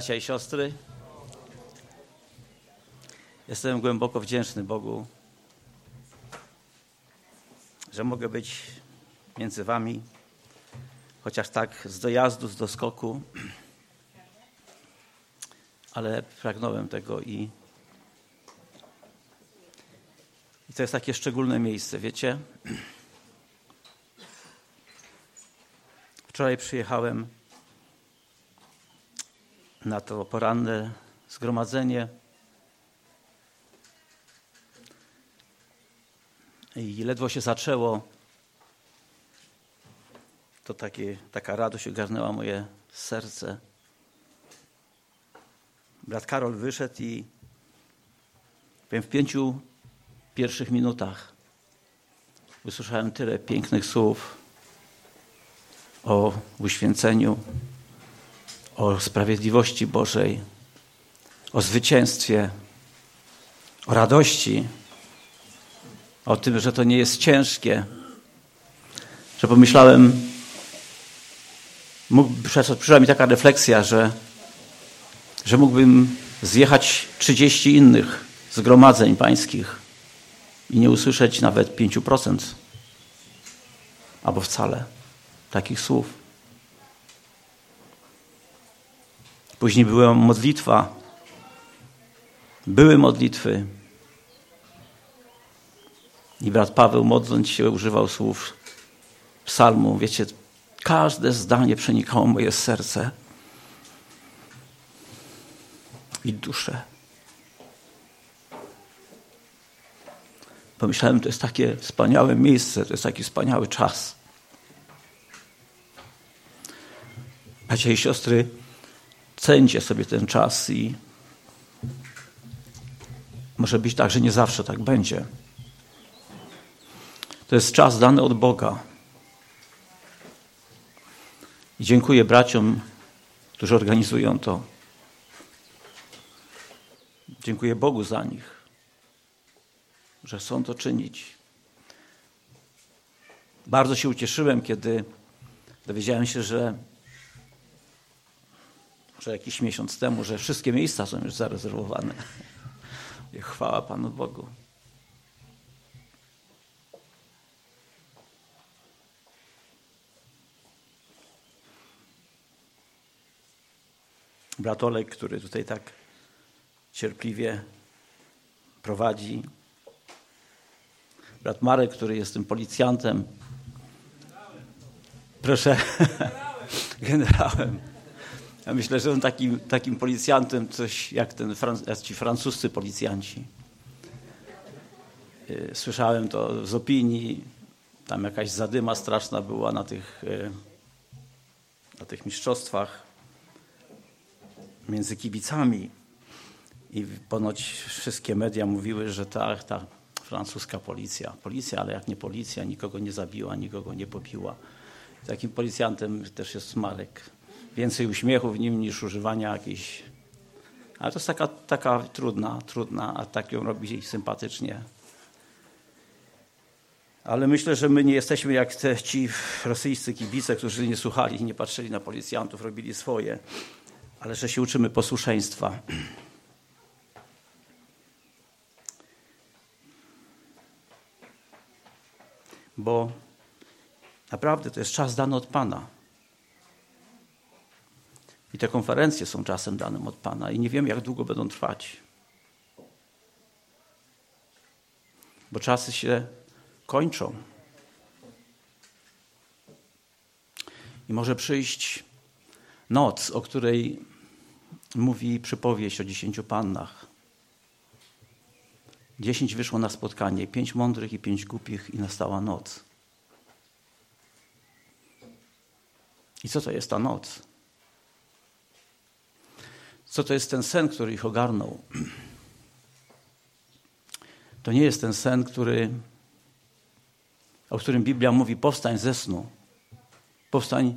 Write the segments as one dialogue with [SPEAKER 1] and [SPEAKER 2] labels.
[SPEAKER 1] Bracia i siostry, jestem głęboko wdzięczny Bogu, że mogę być między Wami, chociaż tak z dojazdu, z doskoku, ale pragnąłem tego i, i to jest takie szczególne miejsce, wiecie? Wczoraj przyjechałem na to poranne zgromadzenie. I ledwo się zaczęło, to taka radość ogarnęła moje serce. Brat Karol wyszedł i powiem, w pięciu pierwszych minutach usłyszałem tyle pięknych słów o uświęceniu, o sprawiedliwości Bożej, o zwycięstwie, o radości, o tym, że to nie jest ciężkie, że pomyślałem, mógł, przyszła mi taka refleksja, że, że mógłbym zjechać 30 innych zgromadzeń pańskich i nie usłyszeć nawet 5% albo wcale takich słów. Później była modlitwa. Były modlitwy. I brat Paweł, modląc się, używał słów psalmu. Wiecie, każde zdanie przenikało moje serce i duszę. Pomyślałem, to jest takie wspaniałe miejsce, to jest taki wspaniały czas. Bracia i siostry, cencie sobie ten czas i może być tak, że nie zawsze tak będzie. To jest czas dany od Boga. I dziękuję braciom, którzy organizują to. Dziękuję Bogu za nich, że chcą to czynić. Bardzo się ucieszyłem, kiedy dowiedziałem się, że że jakiś miesiąc temu, że wszystkie miejsca są już zarezerwowane. Chwała Panu Bogu. Brat Olek, który tutaj tak cierpliwie prowadzi. Brat Marek, który jest tym policjantem. Proszę, generałem. Ja myślę, że on takim, takim policjantem coś jak, ten, jak ci francuscy policjanci. Y, słyszałem to z opinii. Tam jakaś zadyma straszna była na tych, y, na tych mistrzostwach między kibicami. I ponoć wszystkie media mówiły, że ta, ta francuska policja, policja, ale jak nie policja, nikogo nie zabiła, nikogo nie popiła. Takim policjantem też jest Marek więcej uśmiechu w nim niż używania jakiejś. Ale to jest taka, taka trudna, trudna, a tak ją robi sympatycznie. Ale myślę, że my nie jesteśmy jak te, ci rosyjscy kibice, którzy nie słuchali, nie patrzyli na policjantów, robili swoje, ale że się uczymy posłuszeństwa. Bo naprawdę to jest czas dany od Pana. I te konferencje są czasem danym od Pana i nie wiem, jak długo będą trwać. Bo czasy się kończą. I może przyjść noc, o której mówi przypowieść o dziesięciu pannach. Dziesięć wyszło na spotkanie, pięć mądrych i pięć głupich i nastała noc. I co to jest ta noc? Co to jest ten sen, który ich ogarnął. To nie jest ten sen, który, o którym Biblia mówi: powstań ze snu, powstań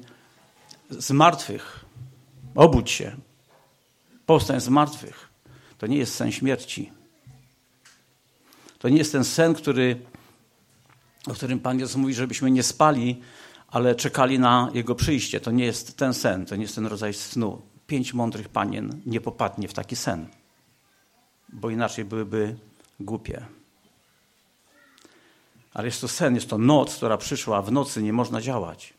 [SPEAKER 1] z martwych, obudź się, powstań z martwych. To nie jest sen śmierci. To nie jest ten sen, który, o którym Pan Jezus mówi, żebyśmy nie spali, ale czekali na Jego przyjście. To nie jest ten sen, to nie jest ten rodzaj snu pięć mądrych panien nie popadnie w taki sen, bo inaczej byłyby głupie. Ale jest to sen, jest to noc, która przyszła, w nocy nie można działać.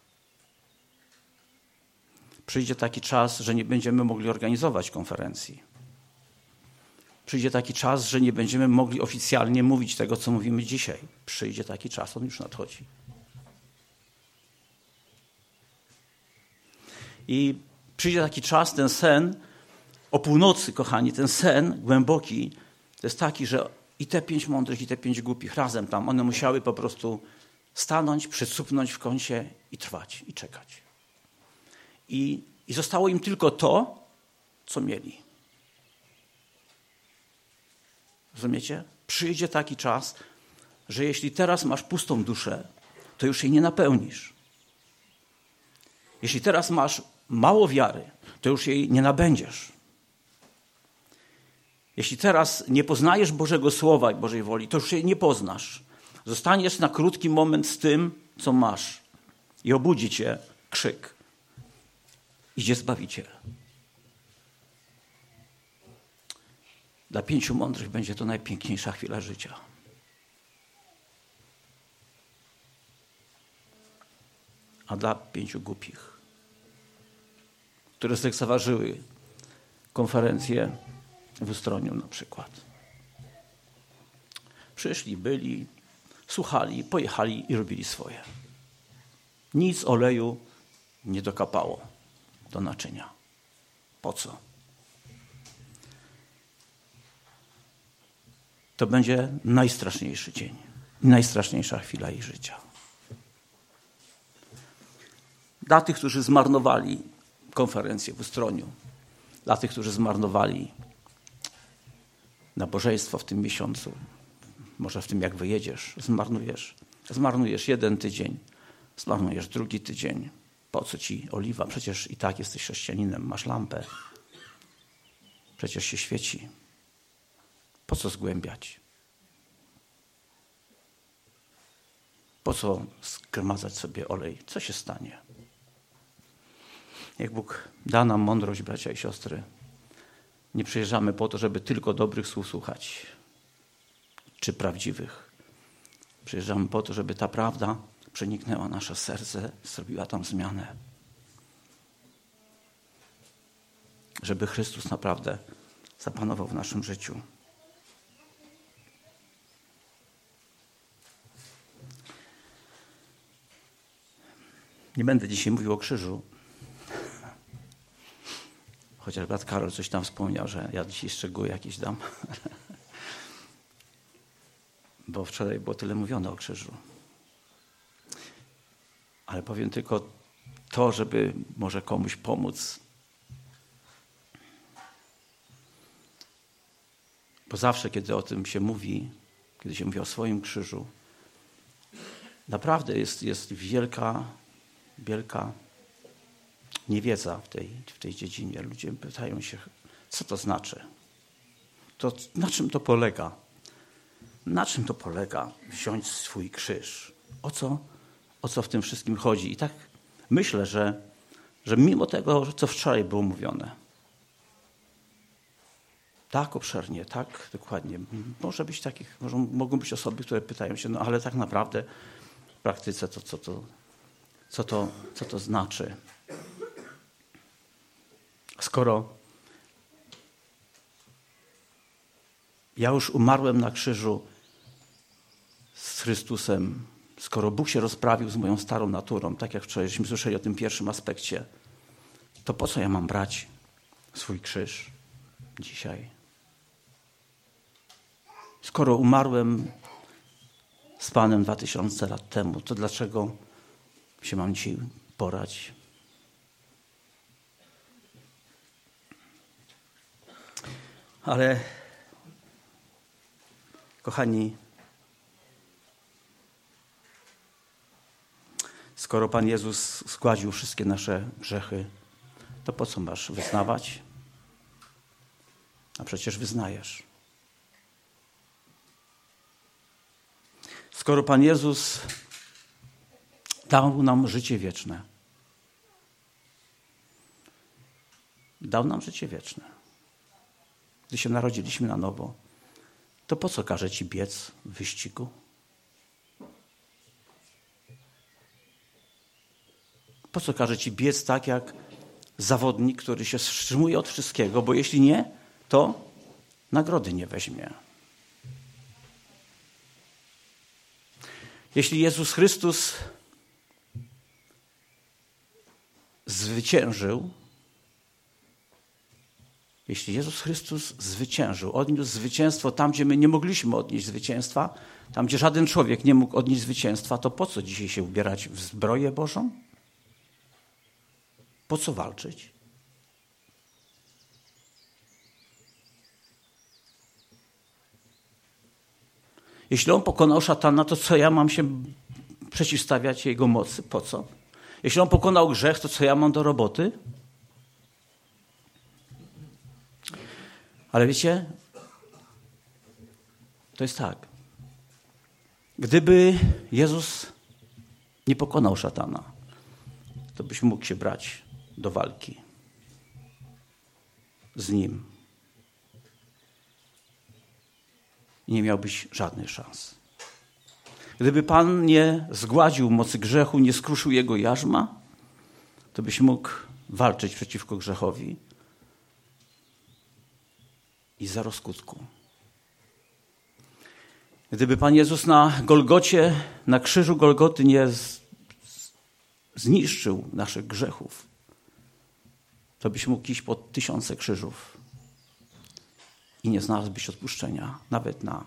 [SPEAKER 1] Przyjdzie taki czas, że nie będziemy mogli organizować konferencji. Przyjdzie taki czas, że nie będziemy mogli oficjalnie mówić tego, co mówimy dzisiaj. Przyjdzie taki czas, on już nadchodzi. I przyjdzie taki czas, ten sen o północy, kochani, ten sen głęboki, to jest taki, że i te pięć mądrych, i te pięć głupich razem tam, one musiały po prostu stanąć, przysupnąć w kącie i trwać, i czekać. I, i zostało im tylko to, co mieli. Rozumiecie? Przyjdzie taki czas, że jeśli teraz masz pustą duszę, to już jej nie napełnisz. Jeśli teraz masz mało wiary, to już jej nie nabędziesz. Jeśli teraz nie poznajesz Bożego Słowa i Bożej woli, to już jej nie poznasz. Zostaniesz na krótki moment z tym, co masz. I obudzi cię krzyk. Idzie Zbawiciel. Dla pięciu mądrych będzie to najpiękniejsza chwila życia. A dla pięciu głupich, które zlekceważyły konferencję w Ustroniu na przykład. Przyszli, byli, słuchali, pojechali i robili swoje. Nic oleju nie dokapało do naczynia. Po co? To będzie najstraszniejszy dzień, najstraszniejsza chwila ich życia. Dla tych, którzy zmarnowali konferencję w Ustroniu, dla tych, którzy zmarnowali nabożeństwo w tym miesiącu, może w tym, jak wyjedziesz, zmarnujesz. Zmarnujesz jeden tydzień, zmarnujesz drugi tydzień. Po co ci oliwa? Przecież i tak jesteś chrześcijaninem, masz lampę. Przecież się świeci. Po co zgłębiać? Po co zgromadzać sobie olej? Co się stanie? Jak Bóg da nam mądrość, bracia i siostry, nie przyjeżdżamy po to, żeby tylko dobrych słów słuchać, czy prawdziwych. Przyjeżdżamy po to, żeby ta prawda przeniknęła nasze serce, zrobiła tam zmianę. Żeby Chrystus naprawdę zapanował w naszym życiu. Nie będę dzisiaj mówił o krzyżu, Chociaż brat Karol coś tam wspomniał, że ja dzisiaj szczegóły jakieś dam. Bo wczoraj było tyle mówione o krzyżu. Ale powiem tylko to, żeby może komuś pomóc. Bo zawsze, kiedy o tym się mówi, kiedy się mówi o swoim krzyżu, naprawdę jest, jest wielka, wielka niewiedza w tej, w tej dziedzinie. Ludzie pytają się, co to znaczy? To, na czym to polega? Na czym to polega wziąć swój krzyż? O co, o co w tym wszystkim chodzi? I tak myślę, że, że mimo tego, co wczoraj było mówione, tak obszernie, tak dokładnie, może być takich, może, mogą być osoby, które pytają się, no ale tak naprawdę w praktyce to co to, co to, co to znaczy? Skoro ja już umarłem na krzyżu z Chrystusem, skoro Bóg się rozprawił z moją starą naturą, tak jak wczorajśmy słyszeli o tym pierwszym aspekcie, to po co ja mam brać swój krzyż dzisiaj? Skoro umarłem z Panem dwa tysiące lat temu, to dlaczego się mam dzisiaj porać? Ale kochani, skoro Pan Jezus składził wszystkie nasze grzechy, to po co masz wyznawać? A przecież wyznajesz. Skoro Pan Jezus dał nam życie wieczne, Dał nam życie wieczne. Gdy się narodziliśmy na nowo, to po co każe ci biec w wyścigu? Po co każe ci biec tak jak zawodnik, który się wstrzymuje od wszystkiego, bo jeśli nie, to nagrody nie weźmie. Jeśli Jezus Chrystus zwyciężył, jeśli Jezus Chrystus zwyciężył, odniósł zwycięstwo tam, gdzie my nie mogliśmy odnieść zwycięstwa, tam, gdzie żaden człowiek nie mógł odnieść zwycięstwa, to po co dzisiaj się ubierać w zbroję Bożą? Po co walczyć? Jeśli on pokonał szatana, to co ja mam się przeciwstawiać jego mocy? Po co? Jeśli on pokonał grzech, to co ja mam do roboty? Ale wiecie, to jest tak. Gdyby Jezus nie pokonał szatana, to byś mógł się brać do walki z nim. I nie miałbyś żadnej szans. Gdyby Pan nie zgładził mocy grzechu, nie skruszył jego jarzma, to byś mógł walczyć przeciwko grzechowi i za rozkutku. Gdyby Pan Jezus na Golgocie, na krzyżu Golgoty nie zniszczył naszych grzechów, to byś mógł iść pod tysiące krzyżów i nie znalazłbyś odpuszczenia nawet na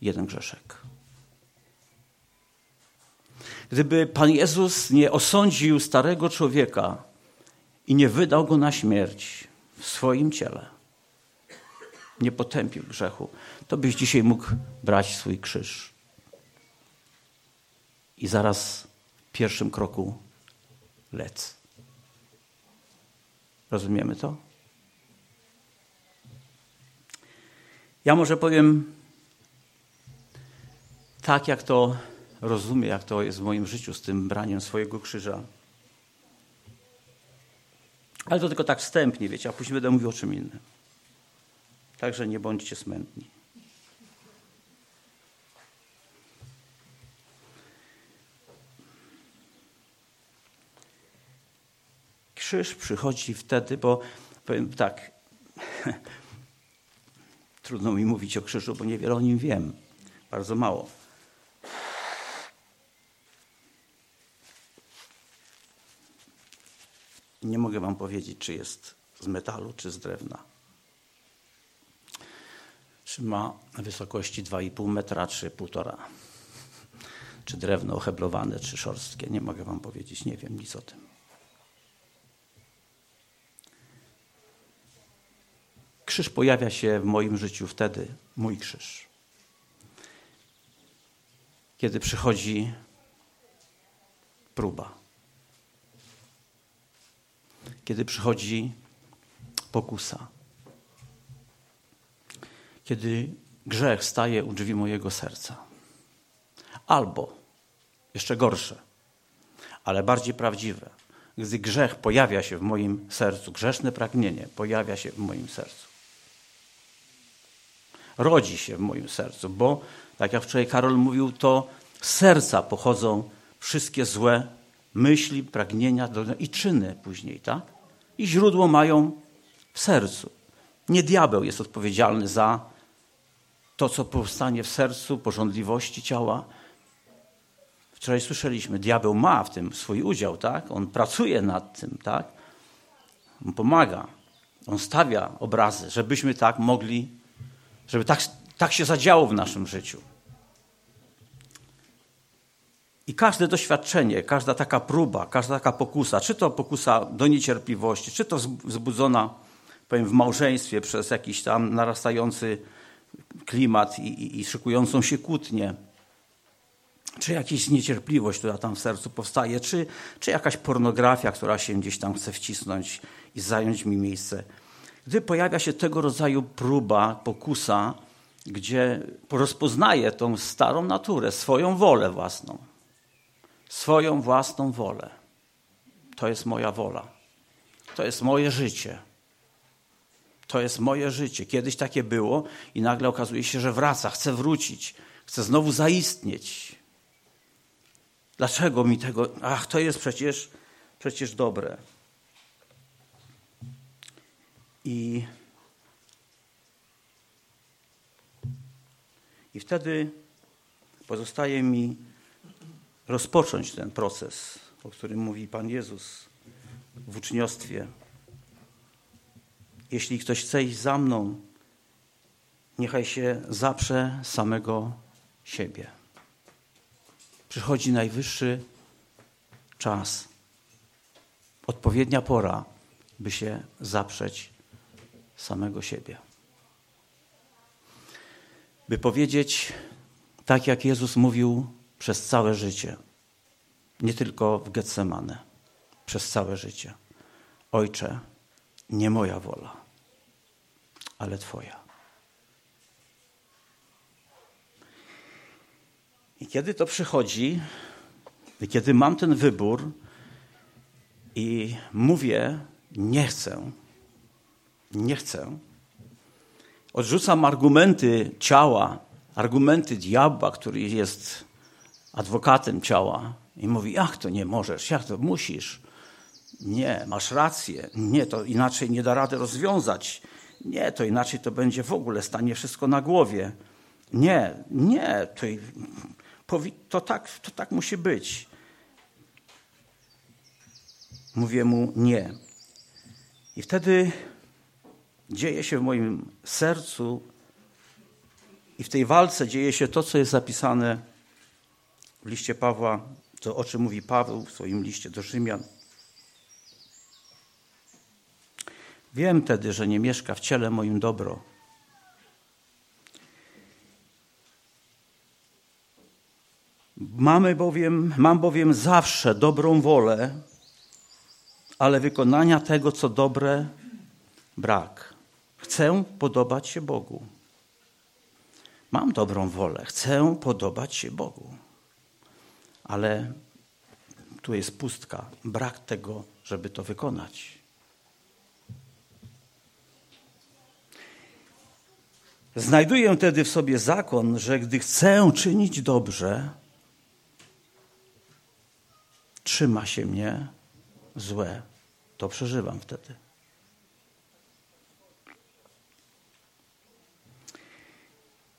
[SPEAKER 1] jeden grzeszek. Gdyby Pan Jezus nie osądził starego człowieka i nie wydał go na śmierć w swoim ciele, nie potępił grzechu, to byś dzisiaj mógł brać swój krzyż. I zaraz w pierwszym kroku lec. Rozumiemy to? Ja może powiem tak, jak to rozumiem, jak to jest w moim życiu z tym braniem swojego krzyża. Ale to tylko tak wstępnie, wiecie, a później będę mówił o czym innym. Także nie bądźcie smętni. Krzyż przychodzi wtedy, bo powiem tak, trudno mi mówić o krzyżu, bo niewiele o nim wiem. Bardzo mało. Nie mogę wam powiedzieć, czy jest z metalu, czy z drewna. Czy ma wysokości 2,5 metra, czy 1,5. Czy drewno oheblowane, czy szorstkie. Nie mogę wam powiedzieć, nie wiem nic o tym. Krzyż pojawia się w moim życiu wtedy, mój krzyż. Kiedy przychodzi próba. Kiedy przychodzi pokusa. Kiedy grzech staje u drzwi mojego serca. Albo, jeszcze gorsze, ale bardziej prawdziwe, gdy grzech pojawia się w moim sercu, grzeszne pragnienie pojawia się w moim sercu rodzi się w moim sercu, bo tak jak wczoraj Karol mówił, to z serca pochodzą wszystkie złe myśli, pragnienia i czyny później, tak? I źródło mają w sercu. Nie diabeł jest odpowiedzialny za to, co powstanie w sercu, porządliwości ciała. Wczoraj słyszeliśmy, diabeł ma w tym swój udział, tak? On pracuje nad tym, tak? On pomaga. On stawia obrazy, żebyśmy tak mogli żeby tak, tak się zadziało w naszym życiu. I każde doświadczenie, każda taka próba, każda taka pokusa, czy to pokusa do niecierpliwości, czy to wzbudzona powiem, w małżeństwie przez jakiś tam narastający klimat i, i, i szykującą się kłótnię, czy jakaś niecierpliwość, która tam w sercu powstaje, czy, czy jakaś pornografia, która się gdzieś tam chce wcisnąć i zająć mi miejsce gdy pojawia się tego rodzaju próba, pokusa, gdzie rozpoznaje tą starą naturę, swoją wolę własną, swoją własną wolę. To jest moja wola. To jest moje życie. To jest moje życie. Kiedyś takie było i nagle okazuje się, że wraca, chce wrócić, chce znowu zaistnieć. Dlaczego mi tego? Ach, to jest przecież, przecież dobre. I, I wtedy pozostaje mi rozpocząć ten proces, o którym mówi Pan Jezus w uczniostwie. Jeśli ktoś chce iść za mną, niechaj się zaprze samego siebie. Przychodzi najwyższy czas, odpowiednia pora, by się zaprzeć samego siebie. By powiedzieć, tak jak Jezus mówił przez całe życie, nie tylko w Getsemane, przez całe życie. Ojcze, nie moja wola, ale Twoja. I kiedy to przychodzi, kiedy mam ten wybór i mówię, nie chcę, nie chcę, odrzucam argumenty ciała, argumenty diabła, który jest adwokatem ciała i mówi, jak to nie możesz, jak to musisz. Nie, masz rację. Nie, to inaczej nie da rady rozwiązać. Nie, to inaczej to będzie w ogóle, stanie wszystko na głowie. Nie, nie, to, to, tak, to tak musi być. Mówię mu nie. I wtedy dzieje się w moim sercu i w tej walce dzieje się to, co jest zapisane w liście Pawła, to o czym mówi Paweł w swoim liście do Rzymian. Wiem tedy, że nie mieszka w ciele moim dobro. Mamy bowiem, mam bowiem zawsze dobrą wolę, ale wykonania tego, co dobre, brak. Chcę podobać się Bogu. Mam dobrą wolę, chcę podobać się Bogu. Ale tu jest pustka, brak tego, żeby to wykonać. Znajduję wtedy w sobie zakon, że gdy chcę czynić dobrze, trzyma się mnie złe. To przeżywam wtedy.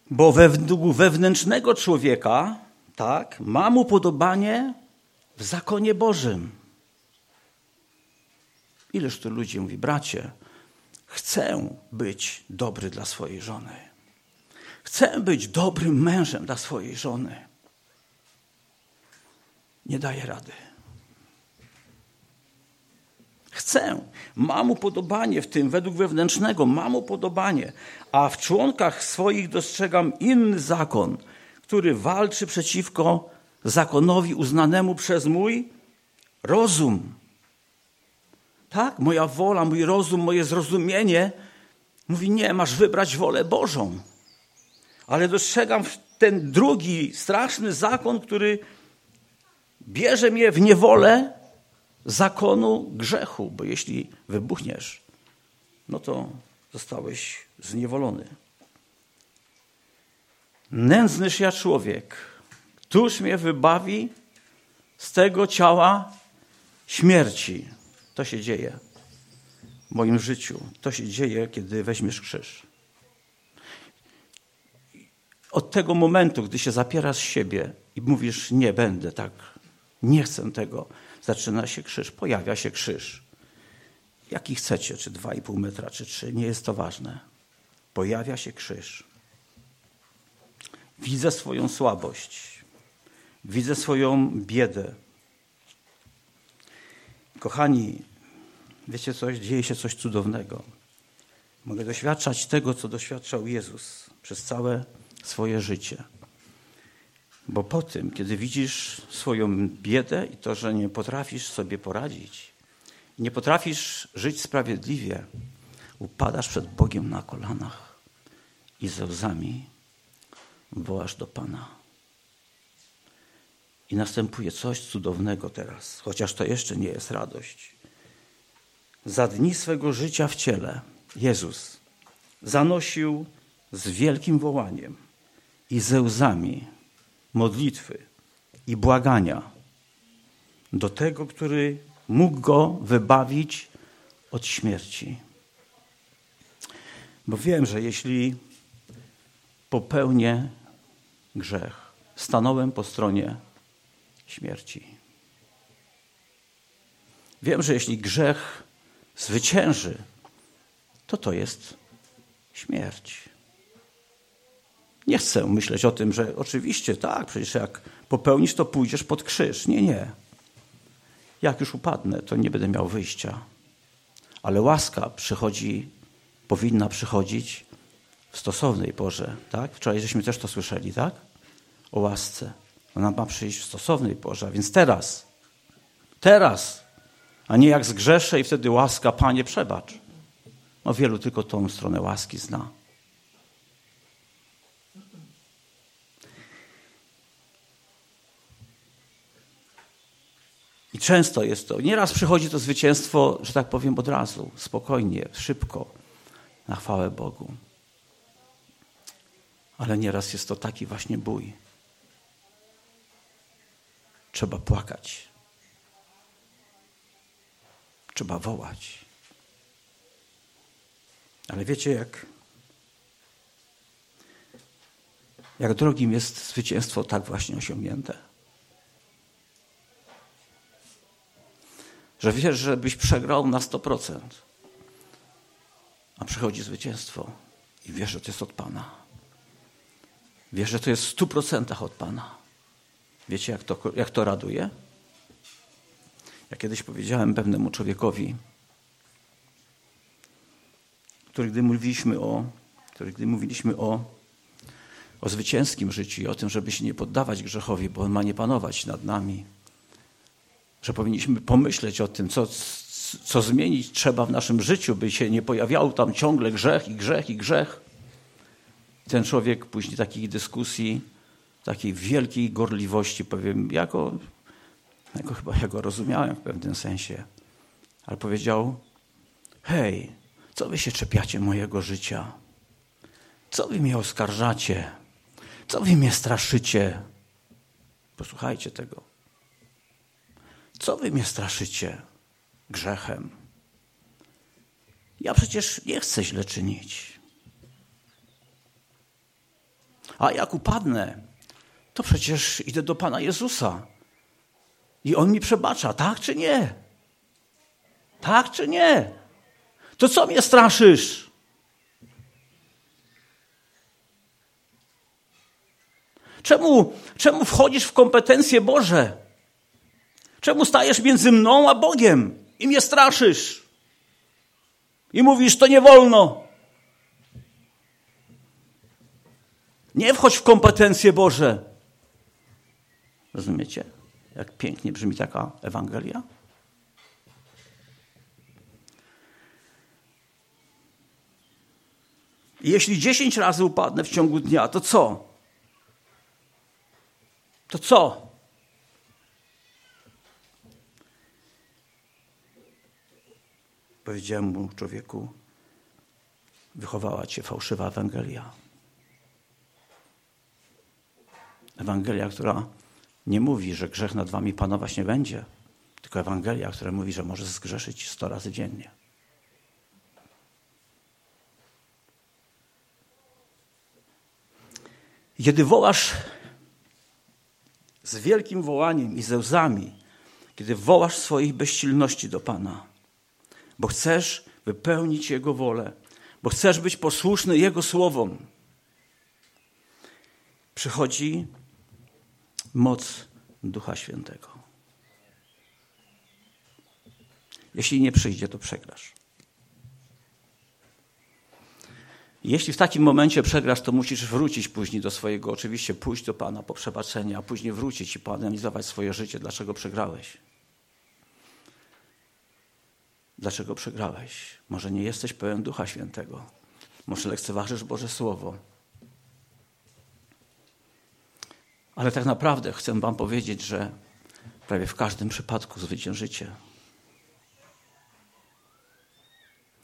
[SPEAKER 1] Bo według wewnętrznego człowieka, tak, mam upodobanie w zakonie Bożym. Ileż tu ludzi mówi, bracie, chcę być dobry dla swojej żony. Chcę być dobrym mężem dla swojej żony. Nie daję rady. Chcę. Mam upodobanie w tym, według wewnętrznego, mam upodobanie, a w członkach swoich dostrzegam inny zakon, który walczy przeciwko zakonowi uznanemu przez mój rozum. Tak, moja wola, mój rozum, moje zrozumienie mówi: Nie, masz wybrać wolę Bożą. Ale dostrzegam ten drugi straszny zakon, który bierze mnie w niewolę zakonu grzechu, bo jeśli wybuchniesz, no to zostałeś zniewolony. Nędznyż ja człowiek, któż mnie wybawi z tego ciała śmierci? To się dzieje w moim życiu. To się dzieje, kiedy weźmiesz krzyż. Od tego momentu, gdy się zapierasz siebie i mówisz, nie będę tak, nie chcę tego, zaczyna się krzyż, pojawia się krzyż. Jaki chcecie, czy 2,5 metra, czy 3, nie jest to ważne. Pojawia się krzyż. Widzę swoją słabość, widzę swoją biedę. Kochani, wiecie coś, dzieje się coś cudownego. Mogę doświadczać tego, co doświadczał Jezus przez całe swoje życie. Bo po tym, kiedy widzisz swoją biedę i to, że nie potrafisz sobie poradzić, nie potrafisz żyć sprawiedliwie, upadasz przed Bogiem na kolanach i ze łzami wołasz do Pana. I następuje coś cudownego teraz, chociaż to jeszcze nie jest radość. Za dni swego życia w ciele Jezus zanosił z wielkim wołaniem i ze łzami modlitwy i błagania do tego, który mógł go wybawić od śmierci. Bo wiem, że jeśli popełnię grzech, stanąłem po stronie śmierci. Wiem, że jeśli grzech zwycięży, to to jest śmierć. Nie chcę myśleć o tym, że oczywiście tak, przecież jak popełnisz, to pójdziesz pod krzyż. Nie, nie. Jak już upadnę, to nie będę miał wyjścia. Ale łaska przychodzi, powinna przychodzić w stosownej porze. Tak? Wczoraj żeśmy też to słyszeli, tak? O łasce. Ona ma przyjść w stosownej porze, a więc teraz. Teraz. A nie jak zgrzeszę i wtedy łaska, Panie, przebacz. No wielu tylko tą stronę łaski zna. I często jest to. Nieraz przychodzi to zwycięstwo, że tak powiem, od razu, spokojnie, szybko, na chwałę Bogu. Ale nieraz jest to taki właśnie bój. Trzeba płakać. Trzeba wołać. Ale wiecie, jak, jak drogim jest zwycięstwo tak właśnie osiągnięte. Że wiesz, żebyś przegrał na 100%, a przychodzi zwycięstwo i wiesz, że to jest od Pana. Wiesz, że to jest w 100% od Pana. Wiecie, jak to, jak to raduje? Ja kiedyś powiedziałem pewnemu człowiekowi, który gdy mówiliśmy o, który gdy mówiliśmy o, o zwycięskim życiu i o tym, żeby się nie poddawać grzechowi, bo on ma nie panować nad nami, że powinniśmy pomyśleć o tym, co, co zmienić trzeba w naszym życiu, by się nie pojawiał tam ciągle grzech i grzech i grzech. Ten człowiek później takich dyskusji, takiej wielkiej gorliwości, powiem, jako, jako chyba ja go rozumiałem w pewnym sensie, ale powiedział: Hej, co wy się czepiacie mojego życia? Co wy mnie oskarżacie? Co wy mnie straszycie? Posłuchajcie tego. Co wy mnie straszycie grzechem? Ja przecież nie chcę źle czynić. A jak upadnę, to przecież idę do Pana Jezusa. I On mi przebacza, tak czy nie? Tak czy nie? To co mnie straszysz? Czemu, czemu wchodzisz w kompetencje Boże? Czemu stajesz między mną a Bogiem i mnie straszysz? I mówisz, to nie wolno. Nie wchodź w kompetencje Boże. Rozumiecie, jak pięknie brzmi taka Ewangelia? Jeśli dziesięć razy upadnę w ciągu dnia, to co? To co? Powiedziałem mu człowieku, wychowała cię fałszywa Ewangelia. Ewangelia, która nie mówi, że grzech nad wami panować nie będzie, tylko Ewangelia, która mówi, że możesz zgrzeszyć sto razy dziennie. Kiedy wołasz z wielkim wołaniem i ze łzami, kiedy wołasz swoich bezsilności do Pana, bo chcesz wypełnić Jego wolę, bo chcesz być posłuszny Jego słowom, przychodzi moc Ducha Świętego. Jeśli nie przyjdzie, to przegrasz. Jeśli w takim momencie przegrasz, to musisz wrócić później do swojego, oczywiście pójść do Pana po przebaczenie, a później wrócić i poanalizować swoje życie, dlaczego przegrałeś. Dlaczego przegrałeś? Może nie jesteś pełen Ducha Świętego. Może lekceważysz Boże Słowo. Ale tak naprawdę chcę Wam powiedzieć, że prawie w każdym przypadku zwyciężycie.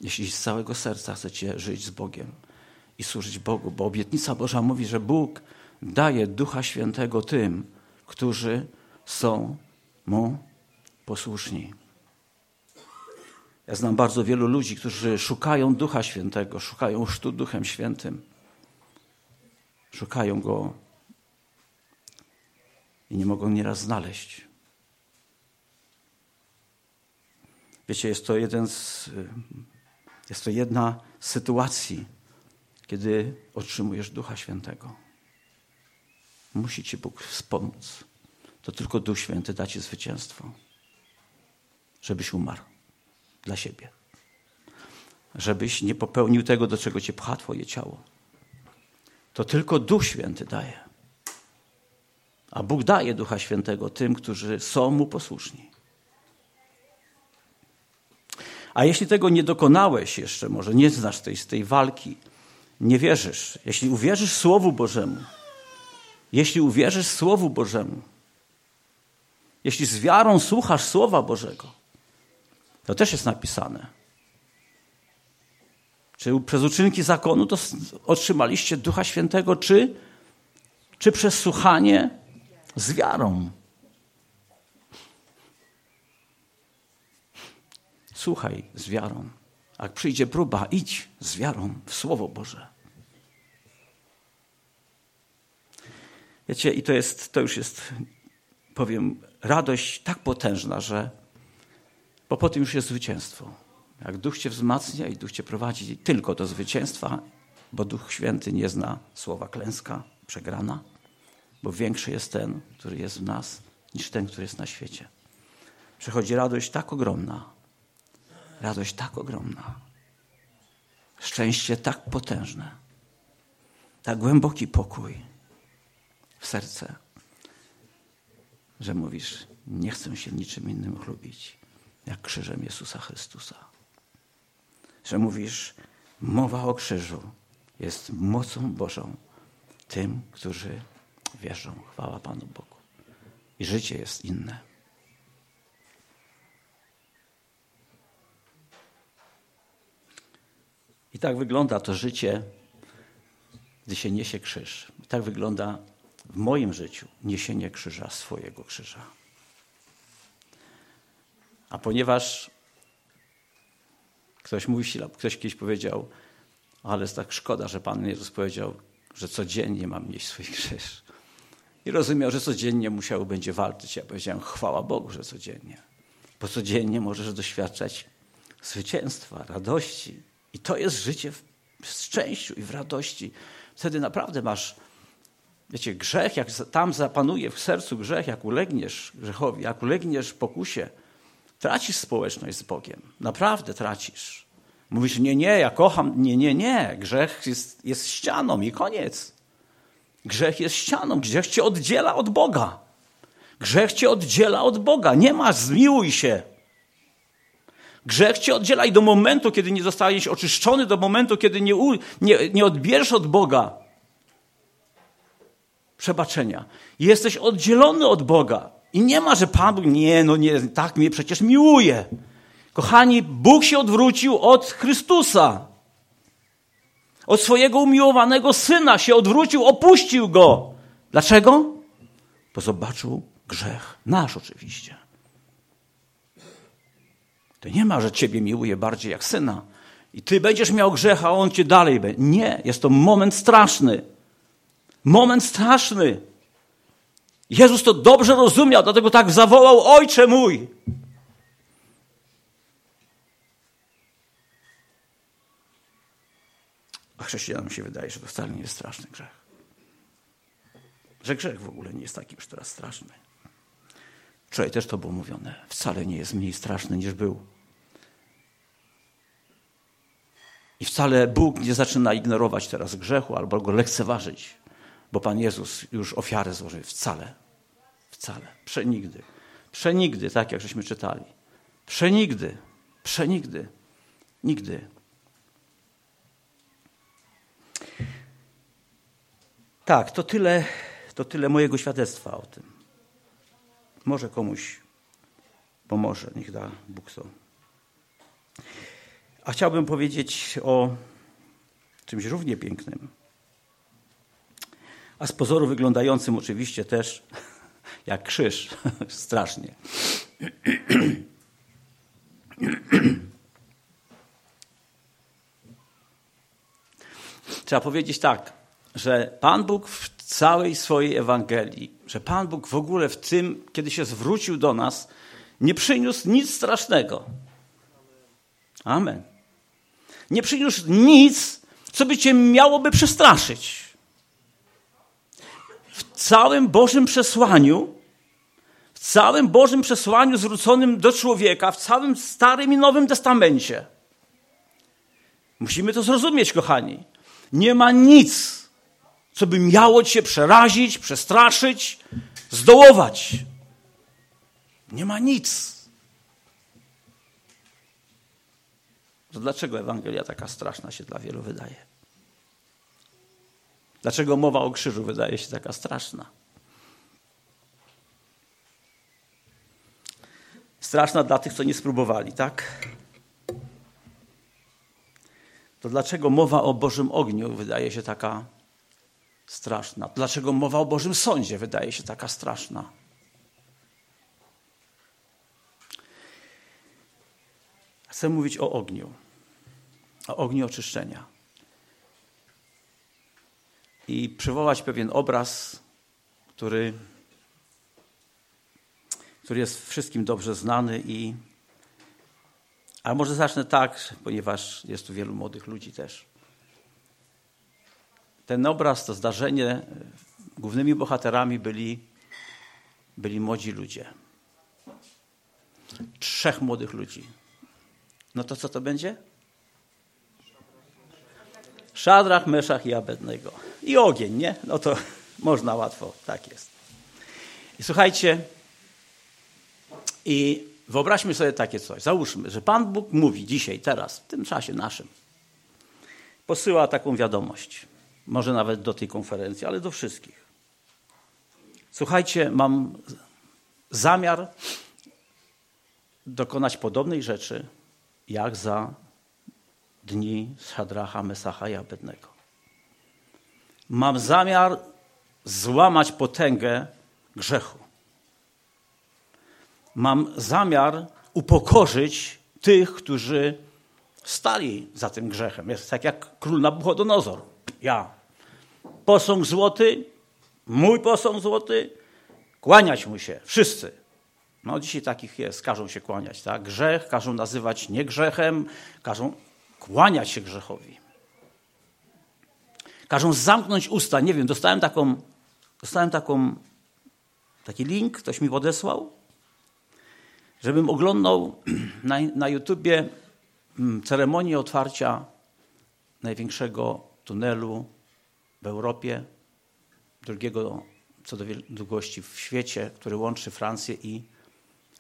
[SPEAKER 1] jeśli z całego serca chcecie żyć z Bogiem i służyć Bogu, bo obietnica Boża mówi, że Bóg daje Ducha Świętego tym, którzy są Mu posłuszni. Ja znam bardzo wielu ludzi, którzy szukają Ducha Świętego, szukają chrztu Duchem Świętym. Szukają Go i nie mogą nieraz znaleźć. Wiecie, jest to jeden z, jest to jedna z sytuacji, kiedy otrzymujesz Ducha Świętego. Musi Ci Bóg wspomóc. To tylko Duch Święty da Ci zwycięstwo, żebyś umarł dla siebie. Żebyś nie popełnił tego, do czego Cię pcha Twoje ciało. To tylko Duch Święty daje. A Bóg daje Ducha Świętego tym, którzy są Mu posłuszni. A jeśli tego nie dokonałeś jeszcze, może nie znasz tej, tej walki, nie wierzysz, jeśli uwierzysz Słowu Bożemu, jeśli uwierzysz Słowu Bożemu, jeśli z wiarą słuchasz Słowa Bożego, to też jest napisane. Czy przez uczynki zakonu to otrzymaliście Ducha Świętego, czy, czy przez słuchanie z wiarą? Słuchaj z wiarą. Jak przyjdzie próba, idź z wiarą w Słowo Boże. Wiecie, i to, jest, to już jest, powiem, radość tak potężna, że bo po tym już jest zwycięstwo. Jak Duch Cię wzmacnia i Duch Cię prowadzi tylko do zwycięstwa, bo Duch Święty nie zna słowa klęska, przegrana, bo większy jest ten, który jest w nas, niż ten, który jest na świecie. Przychodzi radość tak ogromna, radość tak ogromna, szczęście tak potężne, tak głęboki pokój w serce, że mówisz, nie chcę się niczym innym chlubić, jak krzyżem Jezusa Chrystusa. Że mówisz, mowa o krzyżu jest mocą Bożą tym, którzy wierzą. Chwała Panu Bogu. I życie jest inne. I tak wygląda to życie, gdy się niesie krzyż. I tak wygląda w moim życiu niesienie krzyża, swojego krzyża. A ponieważ ktoś musi, ktoś kiedyś powiedział, ale jest tak szkoda, że Pan Jezus powiedział, że codziennie mam nieść swój krzyż. I rozumiał, że codziennie musiał będzie walczyć. Ja powiedziałem, chwała Bogu, że codziennie. Bo codziennie możesz doświadczać zwycięstwa, radości. I to jest życie w szczęściu i w radości. Wtedy naprawdę masz Wiecie, grzech, jak tam zapanuje w sercu grzech, jak ulegniesz grzechowi, jak ulegniesz pokusie, tracisz społeczność z Bogiem. Naprawdę tracisz. Mówisz, nie, nie, ja kocham. Nie, nie, nie. Grzech jest, jest ścianą i koniec. Grzech jest ścianą. Grzech cię oddziela od Boga. Grzech cię oddziela od Boga. Nie masz, zmiłuj się. Grzech cię oddziela i do momentu, kiedy nie zostajesz oczyszczony, do momentu, kiedy nie, nie, nie odbierzesz od Boga przebaczenia. Jesteś oddzielony od Boga. I nie ma, że Pan, nie, no nie, tak mnie przecież miłuje. Kochani, Bóg się odwrócił od Chrystusa. Od swojego umiłowanego Syna się odwrócił, opuścił Go. Dlaczego? Bo zobaczył grzech. Nasz oczywiście. To nie ma, że Ciebie miłuje bardziej jak Syna. I Ty będziesz miał grzech, a On Cię dalej będzie. Nie, jest to moment straszny. Moment straszny. Jezus to dobrze rozumiał, dlatego tak zawołał: Ojcze mój. A chrześcijanom się wydaje, że to wcale nie jest straszny grzech. Że grzech w ogóle nie jest taki już teraz straszny. Wczoraj też to było mówione. Wcale nie jest mniej straszny niż był. I wcale Bóg nie zaczyna ignorować teraz grzechu albo go lekceważyć bo Pan Jezus już ofiarę złożył. Wcale. Wcale. Przenigdy. Przenigdy, tak jak żeśmy czytali. Przenigdy. Przenigdy. Nigdy. Tak, to tyle, to tyle mojego świadectwa o tym. Może komuś pomoże, niech da Bóg to. A chciałbym powiedzieć o czymś równie pięknym. A z pozoru wyglądającym oczywiście też jak krzyż. Strasznie. Trzeba powiedzieć tak, że Pan Bóg w całej swojej Ewangelii, że Pan Bóg w ogóle w tym, kiedy się zwrócił do nas, nie przyniósł nic strasznego. Amen. Nie przyniósł nic, co by cię miałoby przestraszyć. Całym Bożym przesłaniu, w całym Bożym przesłaniu zwróconym do człowieka, w całym Starym i Nowym Testamencie, musimy to zrozumieć, kochani. Nie ma nic, co by miało cię przerazić, przestraszyć, zdołować. Nie ma nic. To dlaczego Ewangelia taka straszna się dla wielu wydaje? Dlaczego mowa o krzyżu wydaje się taka straszna? Straszna dla tych, co nie spróbowali, tak? To dlaczego mowa o Bożym ogniu wydaje się taka straszna? Dlaczego mowa o Bożym sądzie wydaje się taka straszna? Chcę mówić o ogniu, o ogniu oczyszczenia. I przywołać pewien obraz, który, który jest wszystkim dobrze znany i a może zacznę tak, ponieważ jest tu wielu młodych ludzi też. Ten obraz, to zdarzenie, głównymi bohaterami byli, byli młodzi ludzie. Trzech młodych ludzi. No to co to będzie? Szadrach, Meszach i Abednego. I ogień, nie? No to można łatwo, tak jest. I słuchajcie, i wyobraźmy sobie takie coś. Załóżmy, że Pan Bóg mówi dzisiaj, teraz, w tym czasie naszym, posyła taką wiadomość. Może nawet do tej konferencji, ale do wszystkich. Słuchajcie, mam zamiar dokonać podobnej rzeczy, jak za dni Szadracha, Mesacha i Abednego. Mam zamiar złamać potęgę grzechu. Mam zamiar upokorzyć tych, którzy stali za tym grzechem. Jest tak jak król Nabuchodonozor. Ja. Posąg złoty, mój posąg złoty, kłaniać mu się. Wszyscy. No dzisiaj takich jest, każą się kłaniać, tak? Grzech każą nazywać niegrzechem, każą kłaniać się grzechowi. Każą zamknąć usta. Nie wiem, dostałem taką, dostałem taką, taki link, ktoś mi podesłał, żebym oglądał na, na YouTubie mm, ceremonię otwarcia największego tunelu w Europie, drugiego co do długości w świecie, który łączy Francję i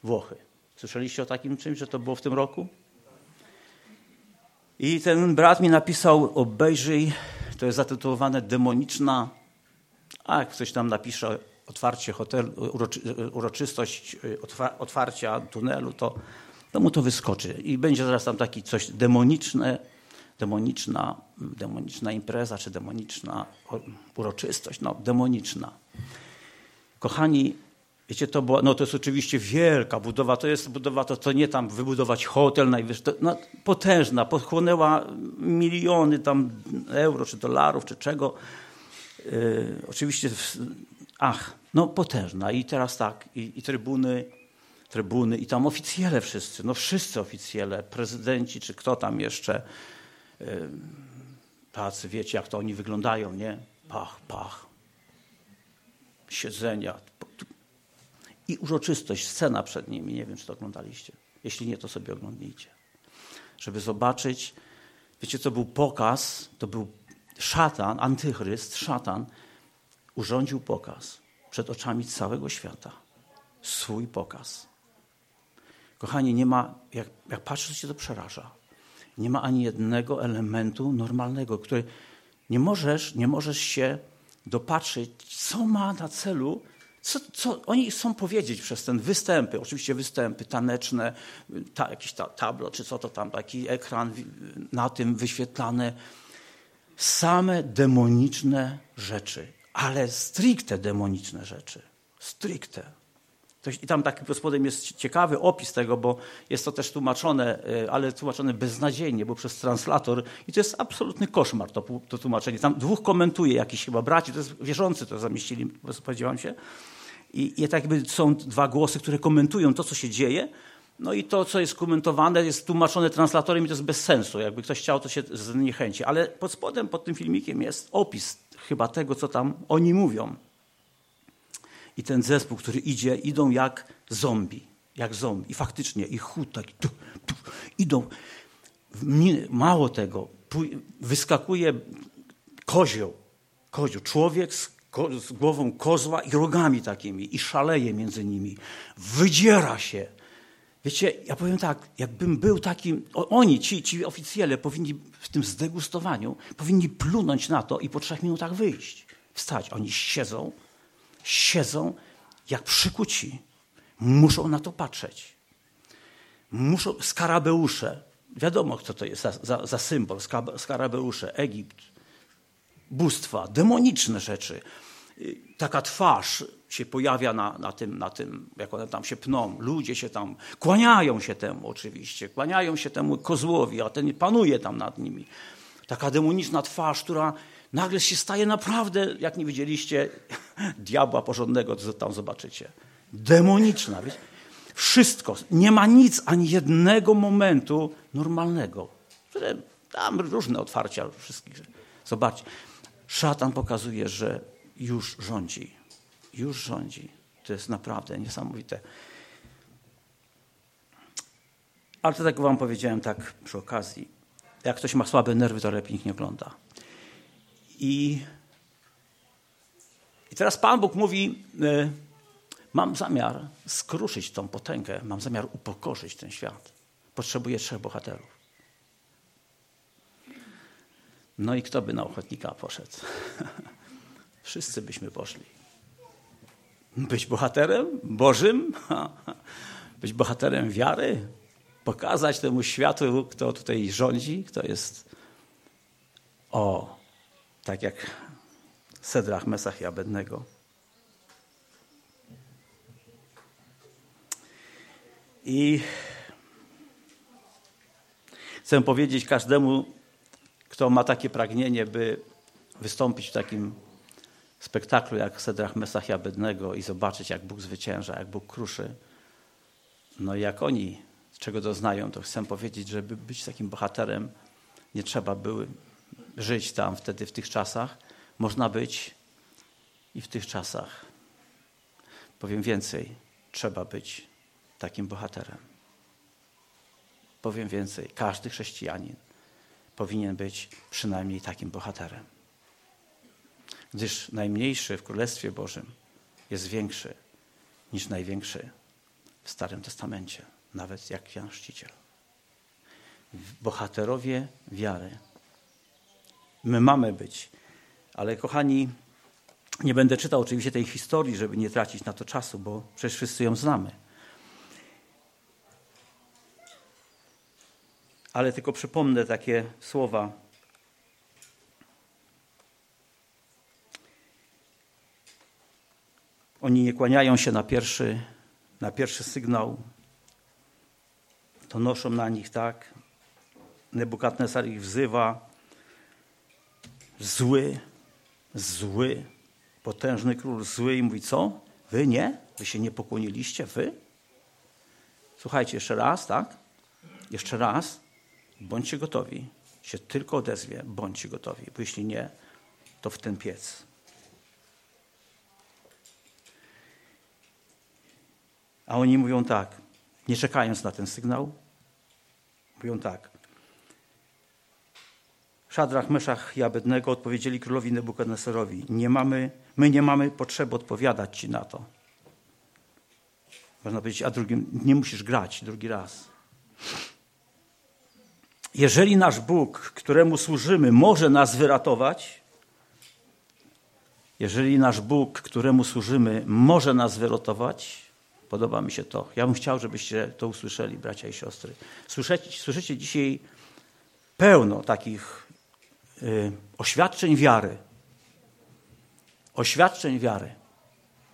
[SPEAKER 1] Włochy. Słyszeliście o takim czymś, że to było w tym roku? I ten brat mi napisał, obejrzyj, to jest zatytułowane demoniczna, a jak ktoś tam napisze otwarcie hotelu, uroczy, uroczystość otwarcia tunelu, to, to mu to wyskoczy. I będzie zaraz tam taki coś demoniczne, demoniczna, demoniczna impreza, czy demoniczna uroczystość, no demoniczna. Kochani, Wiecie, to była, no to jest oczywiście wielka budowa, to jest budowa, to, to nie tam wybudować hotel najwyższy, to, no, potężna, pochłonęła miliony tam euro, czy dolarów, czy czego. Yy, oczywiście, ach, no potężna i teraz tak, i, i trybuny, trybuny i tam oficjele wszyscy, no wszyscy oficjele, prezydenci, czy kto tam jeszcze, yy, tacy, wiecie, jak to oni wyglądają, nie? Pach, pach, siedzenia, i uroczystość, scena przed nimi. Nie wiem, czy to oglądaliście. Jeśli nie, to sobie oglądnijcie. Żeby zobaczyć, wiecie, co był pokaz, to był szatan, antychryst, szatan, urządził pokaz przed oczami całego świata. Swój pokaz. Kochani, nie ma, jak, jak patrzysz, się to przeraża. Nie ma ani jednego elementu normalnego, który nie możesz, nie możesz się dopatrzyć, co ma na celu Co, co oni chcą powiedzieć przez ten występy, oczywiście występy taneczne, ta, jakiś ta, tablo, czy co to tam, taki ekran na tym wyświetlane. Same demoniczne rzeczy, ale stricte demoniczne rzeczy. Stricte. I tam taki pod spodem jest ciekawy opis tego, bo jest to też tłumaczone, e, ale tłumaczone beznadziejnie, bo przez translator. I to jest absolutny koszmar, to, to tłumaczenie. Tam dwóch komentuje, jakiś chyba braci, to jest wierzący to zamieścili, spodziewam się. I, I tak jakby są dwa głosy, które komentują to, co się dzieje. No i to, co jest komentowane, jest tłumaczone translatorem i to jest bez sensu. Jakby ktoś chciał, to się zniechęci. Ale pod spodem, pod tym filmikiem jest opis chyba tego, co tam oni mówią i ten zespół, który idzie, idą jak zombie. Jak zombie. I faktycznie ich chód taki tu, tu, idą. Mało tego, wyskakuje kozioł. Kozioł. Człowiek z, z głową kozła i rogami takimi i szaleje między nimi. Wydziera się. Wiecie, ja powiem tak, jakbym był takim, oni, ci, ci oficjele, powinni w tym zdegustowaniu, powinni plunąć na to i po trzech minutach wyjść, wstać. Oni siedzą, siedzą jak przykuci. Muszą na to patrzeć. Muszą, skarabeusze, wiadomo kto to jest za, za, za symbol, skarabeusze, Egipt, bóstwa, demoniczne rzeczy. Y, taka twarz się pojawia na, na, tym, na tym, jak one tam się pną. Ludzie się tam, kłaniają się temu oczywiście, kłaniają się temu kozłowi, a ten panuje tam nad nimi. Taka demoniczna twarz, która nagle się staje naprawdę, jak nie widzieliście, diabła porządnego, to tam zobaczycie. Demoniczna. Wiecie? Wszystko. Nie ma nic, ani jednego momentu normalnego. Tam różne otwarcia wszystkich. Zobaczcie. Szatan pokazuje, że już rządzi. Już rządzi. To jest naprawdę niesamowite. Ale to tak wam powiedziałem tak przy okazji. Jak ktoś ma słabe nerwy, to lepiej nikt nie ogląda. I, i teraz Pan Bóg mówi: e, Mam zamiar skruszyć tą potęgę, mam zamiar upokorzyć ten świat. Potrzebuję trzech bohaterów. No i kto by na ochotnika poszedł? Wszyscy byśmy poszli. Być bohaterem Bożym? Być bohaterem wiary? Pokazać temu światu, kto tutaj rządzi, kto jest. O, tak jak Sedrach, Mesach i Abednego. I chcę powiedzieć każdemu, kto ma takie pragnienie, by wystąpić w takim spektaklu jak Sedrach, Mesach i Abednego i zobaczyć, jak Bóg zwycięża, jak Bóg kruszy. No jak oni czego doznają, to chcę powiedzieć, żeby być takim bohaterem, nie trzeba były żyć tam wtedy w tych czasach. Można być i w tych czasach. Powiem więcej, trzeba być takim bohaterem. Powiem więcej, każdy chrześcijanin powinien być przynajmniej takim bohaterem. Gdyż najmniejszy w Królestwie Bożym jest większy niż największy w Starym Testamencie, nawet jak Jan Chrzciciel. Bohaterowie wiary My mamy być. Ale kochani, nie będę czytał oczywiście tej historii, żeby nie tracić na to czasu, bo przecież wszyscy ją znamy. Ale tylko przypomnę takie słowa. Oni nie kłaniają się na pierwszy, na pierwszy sygnał. To noszą na nich, tak? Nebukadnesar ich wzywa zły, zły, potężny król zły i mówi, co? Wy nie? Wy się nie pokłoniliście? Wy? Słuchajcie, jeszcze raz, tak? Jeszcze raz. Bądźcie gotowi. Się tylko odezwie. Bądźcie gotowi. Bo jeśli nie, to w ten piec. A oni mówią tak, nie czekając na ten sygnał, mówią tak. Szadrach, Meszach i Abednego odpowiedzieli królowi Nebukadnesarowi, nie mamy, my nie mamy potrzeby odpowiadać ci na to. Można powiedzieć, a drugim, nie musisz grać drugi raz. Jeżeli nasz Bóg, któremu służymy, może nas wyratować, Jeżeli nasz Bóg, któremu służymy, może nas wyratować, podoba mi się to. Ja bym chciał, żebyście to usłyszeli, bracia i siostry. Słyszycie, słyszycie dzisiaj pełno takich y, oświadczeń wiary. Oświadczeń wiary.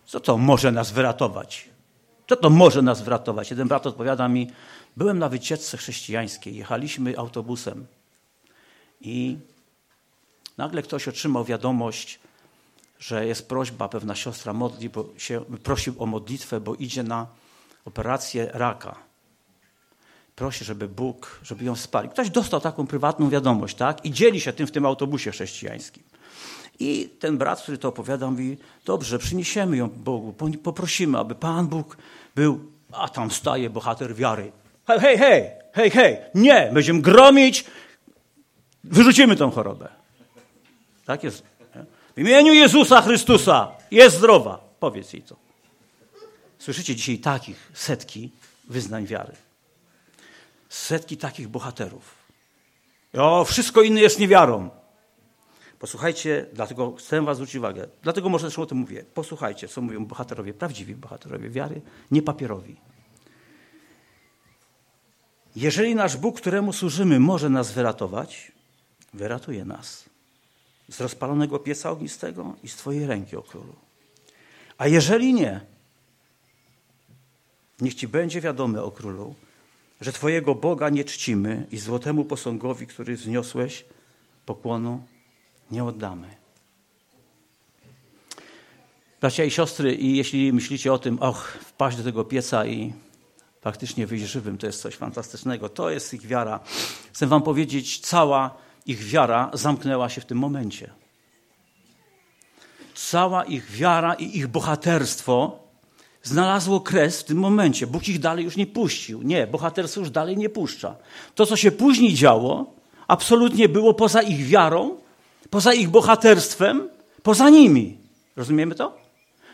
[SPEAKER 1] Co to może nas wyratować? Co to może nas wyratować? Jeden brat odpowiada mi, byłem na wycieczce chrześcijańskiej, jechaliśmy autobusem i nagle ktoś otrzymał wiadomość, że jest prośba, pewna siostra modli, bo się prosił o modlitwę, bo idzie na operację raka. Prosi, żeby Bóg, żeby ją wsparł. Ktoś dostał taką prywatną wiadomość, tak? I dzieli się tym w tym autobusie chrześcijańskim. I ten brat, który to opowiada, mówi, dobrze, przyniesiemy ją Bogu, poprosimy, aby Pan Bóg był, a tam staje bohater wiary. Hej, hej, hej, hej, hej, nie, będziemy gromić, wyrzucimy tą chorobę. Tak jest. W imieniu Jezusa Chrystusa jest zdrowa. Powiedz jej to. Słyszycie dzisiaj takich setki wyznań wiary. Setki takich bohaterów. O, wszystko inne jest niewiarą. Posłuchajcie, dlatego chcę was zwrócić uwagę. Dlatego może zresztą o tym mówię. Posłuchajcie, co mówią bohaterowie, prawdziwi bohaterowie wiary, nie papierowi. Jeżeli nasz Bóg, któremu służymy, może nas wyratować, wyratuje nas z rozpalonego pieca ognistego i z Twojej ręki, o królu. A jeżeli nie, niech Ci będzie wiadome, o królu, że Twojego Boga nie czcimy i złotemu posągowi, który wzniosłeś, pokłonu nie oddamy. Bracia i siostry, i jeśli myślicie o tym, och, wpaść do tego pieca i faktycznie wyjść żywym, to jest coś fantastycznego, to jest ich wiara. Chcę Wam powiedzieć, cała ich wiara zamknęła się w tym momencie. Cała ich wiara i ich bohaterstwo znalazło kres w tym momencie. Bóg ich dalej już nie puścił. Nie, bohaterstwo już dalej nie puszcza. To, co się później działo, absolutnie było poza ich wiarą, poza ich bohaterstwem, poza nimi. Rozumiemy to?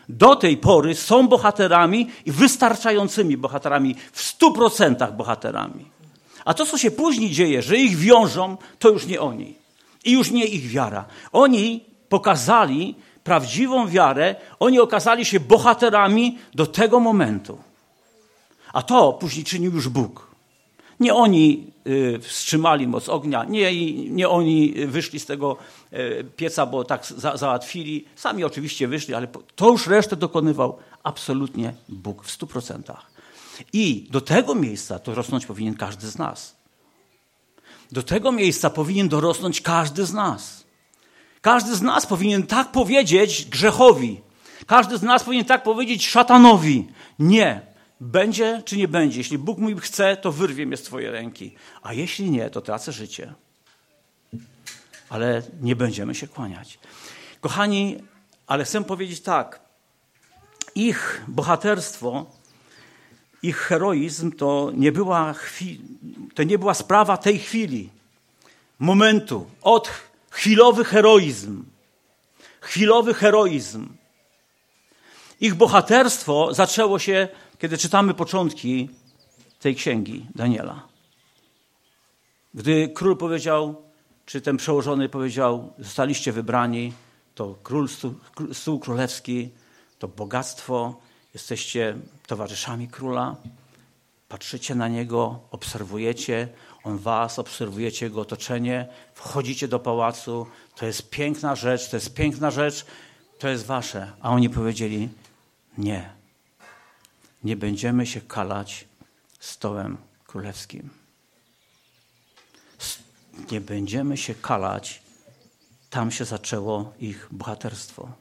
[SPEAKER 1] Do tej pory są bohaterami i wystarczającymi bohaterami, w stu procentach bohaterami. A to, co się później dzieje, że ich wiążą, to już nie oni. I już nie ich wiara. Oni pokazali prawdziwą wiarę, oni okazali się bohaterami do tego momentu. A to później czynił już Bóg. Nie oni wstrzymali moc ognia, nie, nie oni wyszli z tego y, pieca, bo tak za, załatwili. Sami oczywiście wyszli, ale to już resztę dokonywał absolutnie Bóg w stu procentach. I do tego miejsca to rosnąć powinien każdy z nas. Do tego miejsca powinien dorosnąć każdy z nas. Każdy z nas powinien tak powiedzieć grzechowi. Każdy z nas powinien tak powiedzieć szatanowi. Nie. Będzie czy nie będzie. Jeśli Bóg mój chce, to wyrwie mnie z Twojej ręki. A jeśli nie, to tracę życie. Ale nie będziemy się kłaniać. Kochani, ale chcę powiedzieć tak. Ich bohaterstwo ich heroizm to nie była, to nie była sprawa tej chwili, momentu, od chwilowy heroizm. Chwilowy heroizm. Ich bohaterstwo zaczęło się, kiedy czytamy początki tej księgi Daniela. Gdy król powiedział, czy ten przełożony powiedział, zostaliście wybrani, to król, stół królewski, to bogactwo, jesteście towarzyszami króla, patrzycie na niego, obserwujecie, on was, obserwujecie jego otoczenie, wchodzicie do pałacu, to jest piękna rzecz, to jest piękna rzecz, to jest wasze. A oni powiedzieli, nie, nie będziemy się kalać stołem królewskim. Nie będziemy się kalać. Tam się zaczęło ich bohaterstwo.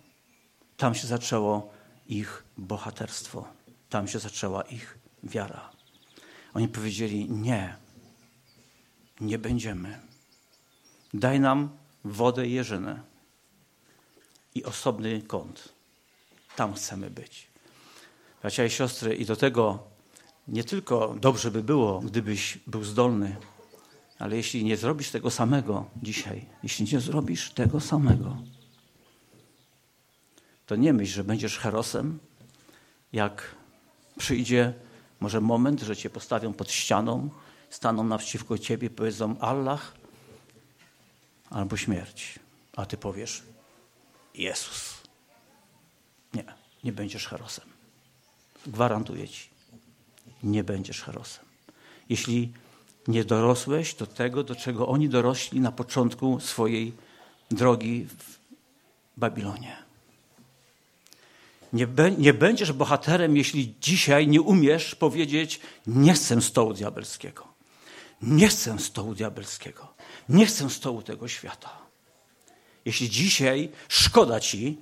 [SPEAKER 1] Tam się zaczęło ich bohaterstwo. Tam się zaczęła ich wiara. Oni powiedzieli: Nie, nie będziemy. Daj nam wodę jeżynę i osobny kąt. Tam chcemy być. Bracia i siostry, i do tego nie tylko dobrze by było, gdybyś był zdolny, ale jeśli nie zrobisz tego samego dzisiaj, jeśli nie zrobisz tego samego, to nie myśl, że będziesz herosem, jak przyjdzie może moment, że cię postawią pod ścianą, staną naprzeciwko ciebie, powiedzą Allah albo śmierć, a ty powiesz Jezus. nie będziesz herosem. Gwarantuję ci. Nie będziesz herosem. Jeśli nie dorosłeś do tego, do czego oni dorośli na początku swojej drogi w Babilonie. Nie, be, nie będziesz bohaterem, jeśli dzisiaj nie umiesz powiedzieć: Nie chcę stołu diabelskiego. Nie chcę stołu diabelskiego. Nie chcę stołu tego świata. Jeśli dzisiaj szkoda ci,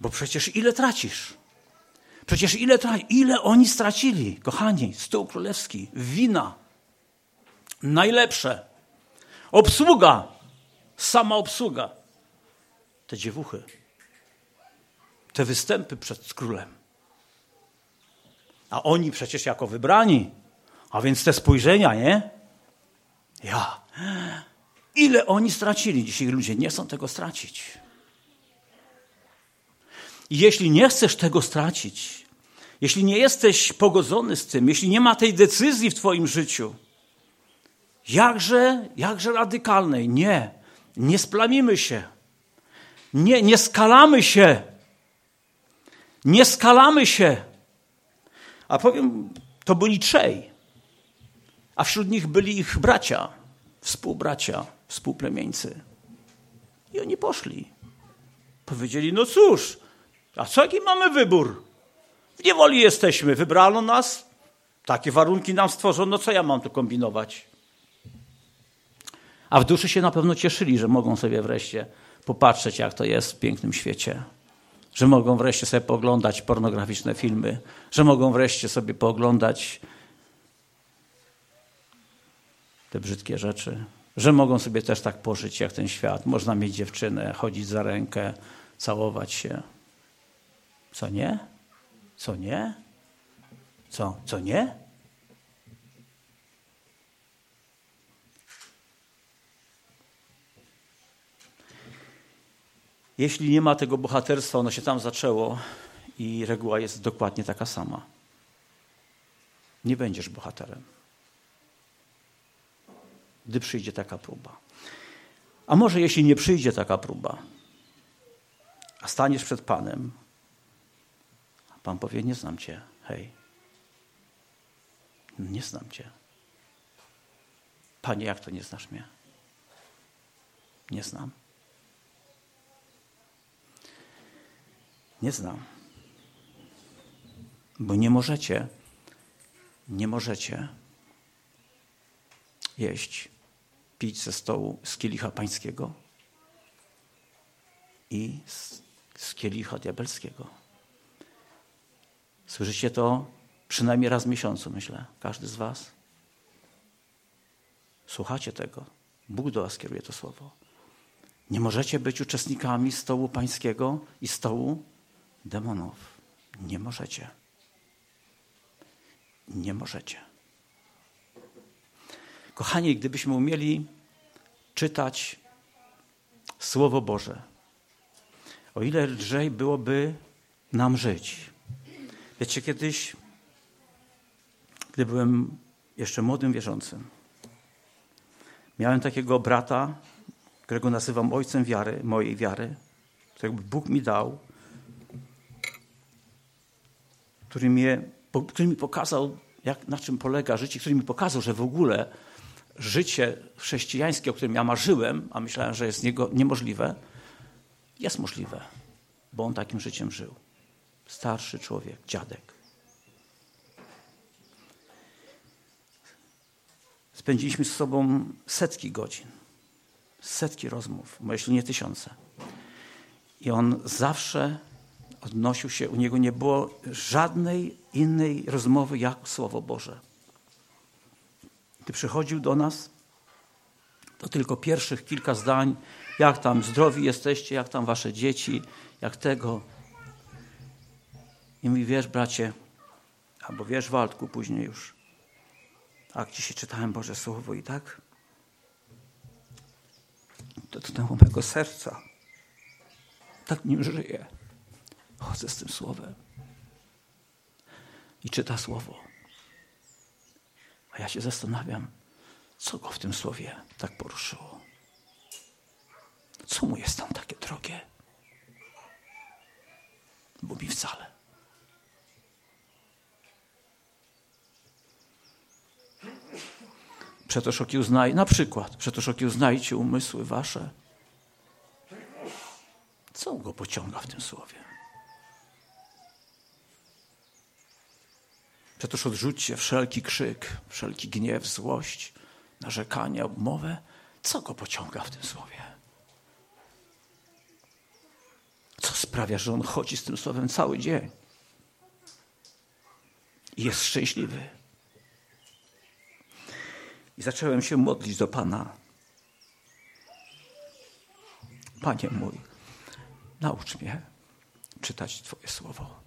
[SPEAKER 1] bo przecież ile tracisz? Przecież ile, ile oni stracili, kochani, stół królewski, wina, najlepsze, obsługa, sama obsługa, te dziewuchy, te występy przed królem. A oni przecież jako wybrani, a więc te spojrzenia, nie? Ja. Ile oni stracili? Dzisiaj ludzie nie chcą tego stracić. I jeśli nie chcesz tego stracić, jeśli nie jesteś pogodzony z tym, jeśli nie ma tej decyzji w Twoim życiu, jakże, jakże radykalnej, nie, nie splamimy się, nie, nie skalamy się, nie skalamy się. A powiem, to byli trzej, a wśród nich byli ich bracia, współbracia, współplemieńcy. I oni poszli. Powiedzieli, no cóż, a co jaki mamy wybór? W niewoli jesteśmy, wybrano nas, takie warunki nam stworzono, co ja mam tu kombinować? A w duszy się na pewno cieszyli, że mogą sobie wreszcie popatrzeć, jak to jest w pięknym świecie. Że mogą wreszcie sobie pooglądać pornograficzne filmy, że mogą wreszcie sobie pooglądać te brzydkie rzeczy, że mogą sobie też tak pożyć jak ten świat. Można mieć dziewczynę, chodzić za rękę, całować się. Co nie? Co nie? Co? Co nie? Jeśli nie ma tego bohaterstwa, ono się tam zaczęło i reguła jest dokładnie taka sama. Nie będziesz bohaterem, gdy przyjdzie taka próba. A może jeśli nie przyjdzie taka próba, a staniesz przed Panem, Pan powie: Nie znam Cię, hej. Nie znam Cię. Panie, jak to nie znasz mnie? Nie znam. Nie znam. Bo nie możecie, nie możecie jeść, pić ze stołu z kielicha pańskiego i z, z kielicha diabelskiego. Słyszycie to przynajmniej raz w miesiącu, myślę, każdy z Was. Słuchacie tego. Bóg do Was kieruje to słowo. Nie możecie być uczestnikami stołu pańskiego i stołu demonów. Nie możecie. Nie możecie. Kochani, gdybyśmy umieli czytać Słowo Boże, o ile lżej byłoby nam żyć. Wiecie, kiedyś, gdy byłem jeszcze młodym wierzącym, miałem takiego brata, którego nazywam ojcem wiary, mojej wiary, którego Bóg mi dał, który, mnie, który mi pokazał, jak, na czym polega życie, który mi pokazał, że w ogóle życie chrześcijańskie, o którym ja marzyłem, a myślałem, że jest niego, niemożliwe, jest możliwe, bo on takim życiem żył. Starszy człowiek, dziadek. Spędziliśmy z sobą setki godzin, setki rozmów, jeśli nie tysiące. I on zawsze odnosił się, u niego nie było żadnej innej rozmowy jak Słowo Boże. Gdy przychodził do nas, to tylko pierwszych kilka zdań, jak tam zdrowi jesteście, jak tam wasze dzieci, jak tego. I mówi, wiesz bracie, albo wiesz Waldku później już, a dzisiaj czytałem Boże Słowo i tak dotknęło mego serca. Tak nim żyję. Chodzę z tym słowem. I czyta słowo. A ja się zastanawiam, co go w tym słowie tak poruszyło. Co mu jest tam takie drogie? Bo mi wcale. Przetoż okiełznaj, na przykład, przetoż okiełznajcie umysły wasze. Co go pociąga w tym słowie? Przetoż odrzućcie wszelki krzyk, wszelki gniew, złość, narzekanie, obmowę. Co go pociąga w tym słowie? Co sprawia, że on chodzi z tym słowem cały dzień? I jest szczęśliwy. I zacząłem się modlić do Pana. Panie mój, naucz mnie czytać Twoje słowo.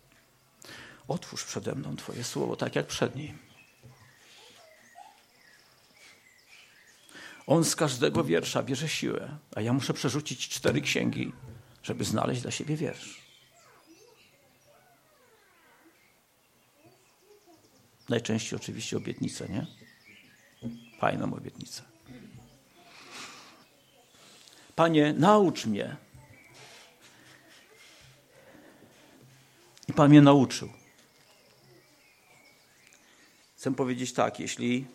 [SPEAKER 1] Otwórz przede mną Twoje słowo, tak jak przed nim. On z każdego wiersza bierze siłę, a ja muszę przerzucić cztery księgi, żeby znaleźć dla siebie wiersz. Najczęściej oczywiście obietnice, nie? Fajną obietnicę. Panie, naucz mnie. I Pan mnie nauczył. Chcę powiedzieć tak, jeśli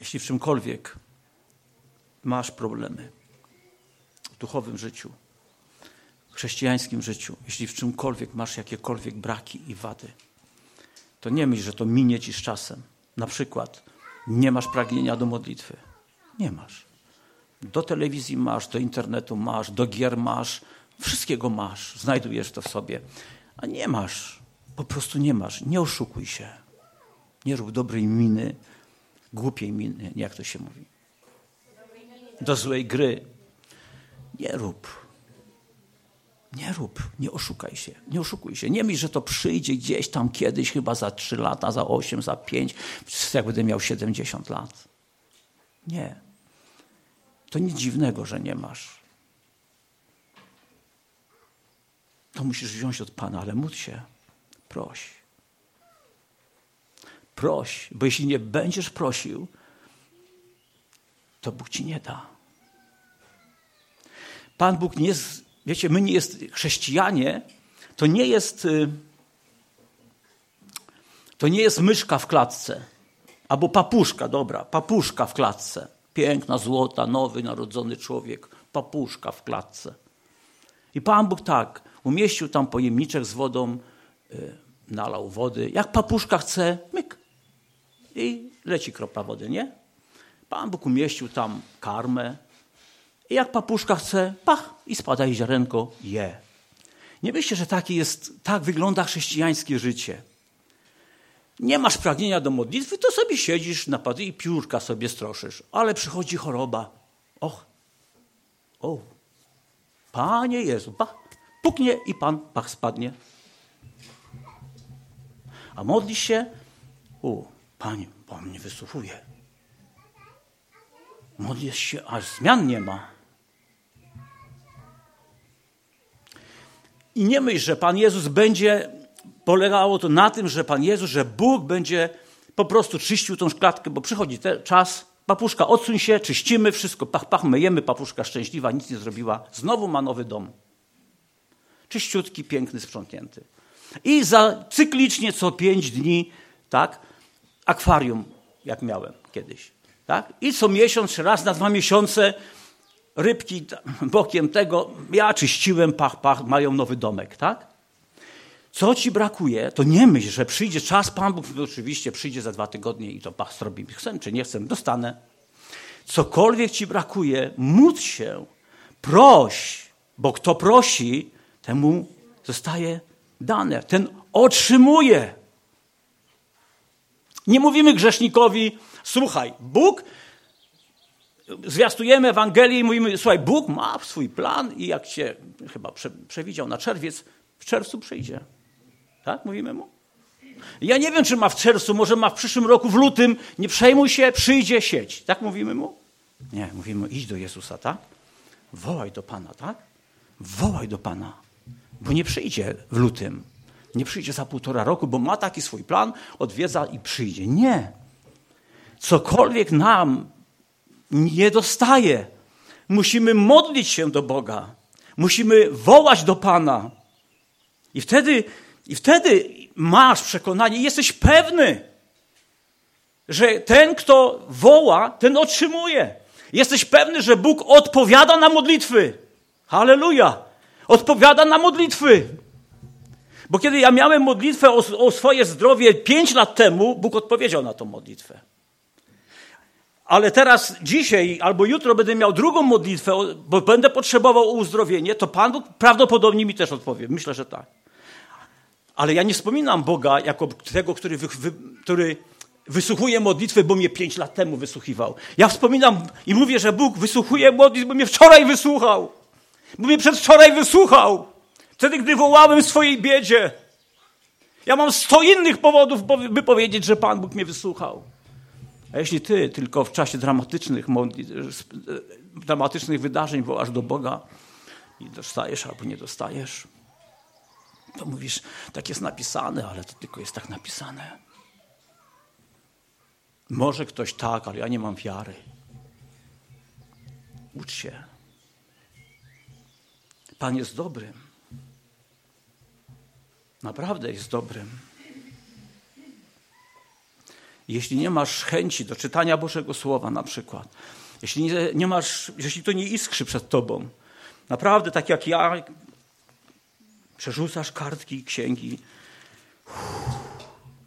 [SPEAKER 1] jeśli w czymkolwiek masz problemy w duchowym życiu, chrześcijańskim życiu, jeśli w czymkolwiek masz jakiekolwiek braki i wady, to nie myśl, że to minie ci z czasem. Na przykład nie masz pragnienia do modlitwy. Nie masz. Do telewizji masz, do internetu masz, do gier masz, wszystkiego masz, znajdujesz to w sobie. A nie masz, po prostu nie masz. Nie oszukuj się. Nie rób dobrej miny, głupiej miny, jak to się mówi. Do złej gry. Nie rób. Nie rób, nie oszukaj się, nie oszukuj się. Nie myśl, że to przyjdzie gdzieś tam kiedyś, chyba za trzy lata, za osiem, za pięć, jak będę miał 70 lat. Nie. To nic dziwnego, że nie masz. To musisz wziąć od Pana, ale módl się. Proś. Proś, bo jeśli nie będziesz prosił, to Bóg ci nie da. Pan Bóg nie jest, wiecie, my nie jest, chrześcijanie, to nie jest, y, to nie jest myszka w klatce, albo papuszka, dobra, papuszka w klatce. Piękna, złota, nowy, narodzony człowiek, papuszka w klatce. I Pan Bóg tak, umieścił tam pojemniczek z wodą, yy, nalał wody. Jak papuszka chce, myk. I leci kropla wody, nie? Pan Bóg umieścił tam karmę. I jak papuszka chce, pach, i spada jej ziarenko, je. Nie myślcie, że taki jest, tak wygląda chrześcijańskie życie nie masz pragnienia do modlitwy, to sobie siedzisz na i piórka sobie stroszysz. Ale przychodzi choroba. Och, o, Panie Jezu, pach, puknie i Pan, pach, spadnie. A modlisz się, o, Panie, Pan mnie wysłuchuje. Modlisz się, aż zmian nie ma. I nie myśl, że Pan Jezus będzie polegało to na tym, że Pan Jezus, że Bóg będzie po prostu czyścił tą szklatkę, bo przychodzi czas, papuszka odsuń się, czyścimy, wszystko, pach, pach, myjemy, papuszka szczęśliwa, nic nie zrobiła, znowu ma nowy dom. Czyściutki, piękny, sprzątnięty. I za cyklicznie co pięć dni, tak, akwarium, jak miałem kiedyś. Tak? I co miesiąc, raz na dwa miesiące rybki bokiem tego, ja czyściłem, pach, pach, mają nowy domek, tak? Co ci brakuje, to nie myśl, że przyjdzie czas, Pan Bóg oczywiście przyjdzie za dwa tygodnie i to Bach zrobi. Chcę czy nie chcę, dostanę. Cokolwiek ci brakuje, módl się, proś, bo kto prosi, temu zostaje dane. Ten otrzymuje. Nie mówimy grzesznikowi, słuchaj, Bóg, zwiastujemy Ewangelię i mówimy, słuchaj, Bóg ma swój plan i jak się chyba przewidział na czerwiec, w czerwcu przyjdzie. Tak? Mówimy mu? Ja nie wiem, czy ma w czerwcu, może ma w przyszłym roku, w lutym. Nie przejmuj się, przyjdzie sieć. Tak mówimy mu? Nie, mówimy, idź do Jezusa, tak? Wołaj do Pana, tak? Wołaj do Pana, bo nie przyjdzie w lutym. Nie przyjdzie za półtora roku, bo ma taki swój plan, odwiedza i przyjdzie. Nie. Cokolwiek nam nie dostaje, musimy modlić się do Boga. Musimy wołać do Pana. I wtedy, i wtedy masz przekonanie, jesteś pewny, że ten, kto woła, ten otrzymuje. Jesteś pewny, że Bóg odpowiada na modlitwy. Halleluja! Odpowiada na modlitwy. Bo kiedy ja miałem modlitwę o, o swoje zdrowie pięć lat temu, Bóg odpowiedział na tą modlitwę. Ale teraz, dzisiaj albo jutro będę miał drugą modlitwę, bo będę potrzebował uzdrowienie, to Pan Bóg prawdopodobnie mi też odpowie. Myślę, że tak. Ale ja nie wspominam Boga jako tego, który, wy, wy, który wysłuchuje modlitwy, bo mnie pięć lat temu wysłuchiwał. Ja wspominam i mówię, że Bóg wysłuchuje modlitwy, bo mnie wczoraj wysłuchał. Bo mnie przedwczoraj wysłuchał. Wtedy, gdy wołałem w swojej biedzie. Ja mam sto innych powodów, by powiedzieć, że Pan Bóg mnie wysłuchał. A jeśli ty tylko w czasie dramatycznych, dramatycznych wydarzeń wołasz do Boga i dostajesz albo nie dostajesz, to mówisz, tak jest napisane, ale to tylko jest tak napisane. Może ktoś tak, ale ja nie mam wiary. Ucz się. Pan jest dobrym. Naprawdę jest dobrym. Jeśli nie masz chęci do czytania Bożego Słowa na przykład, jeśli nie, nie masz, jeśli to nie iskrzy przed tobą, naprawdę tak jak ja, przerzucasz kartki księgi,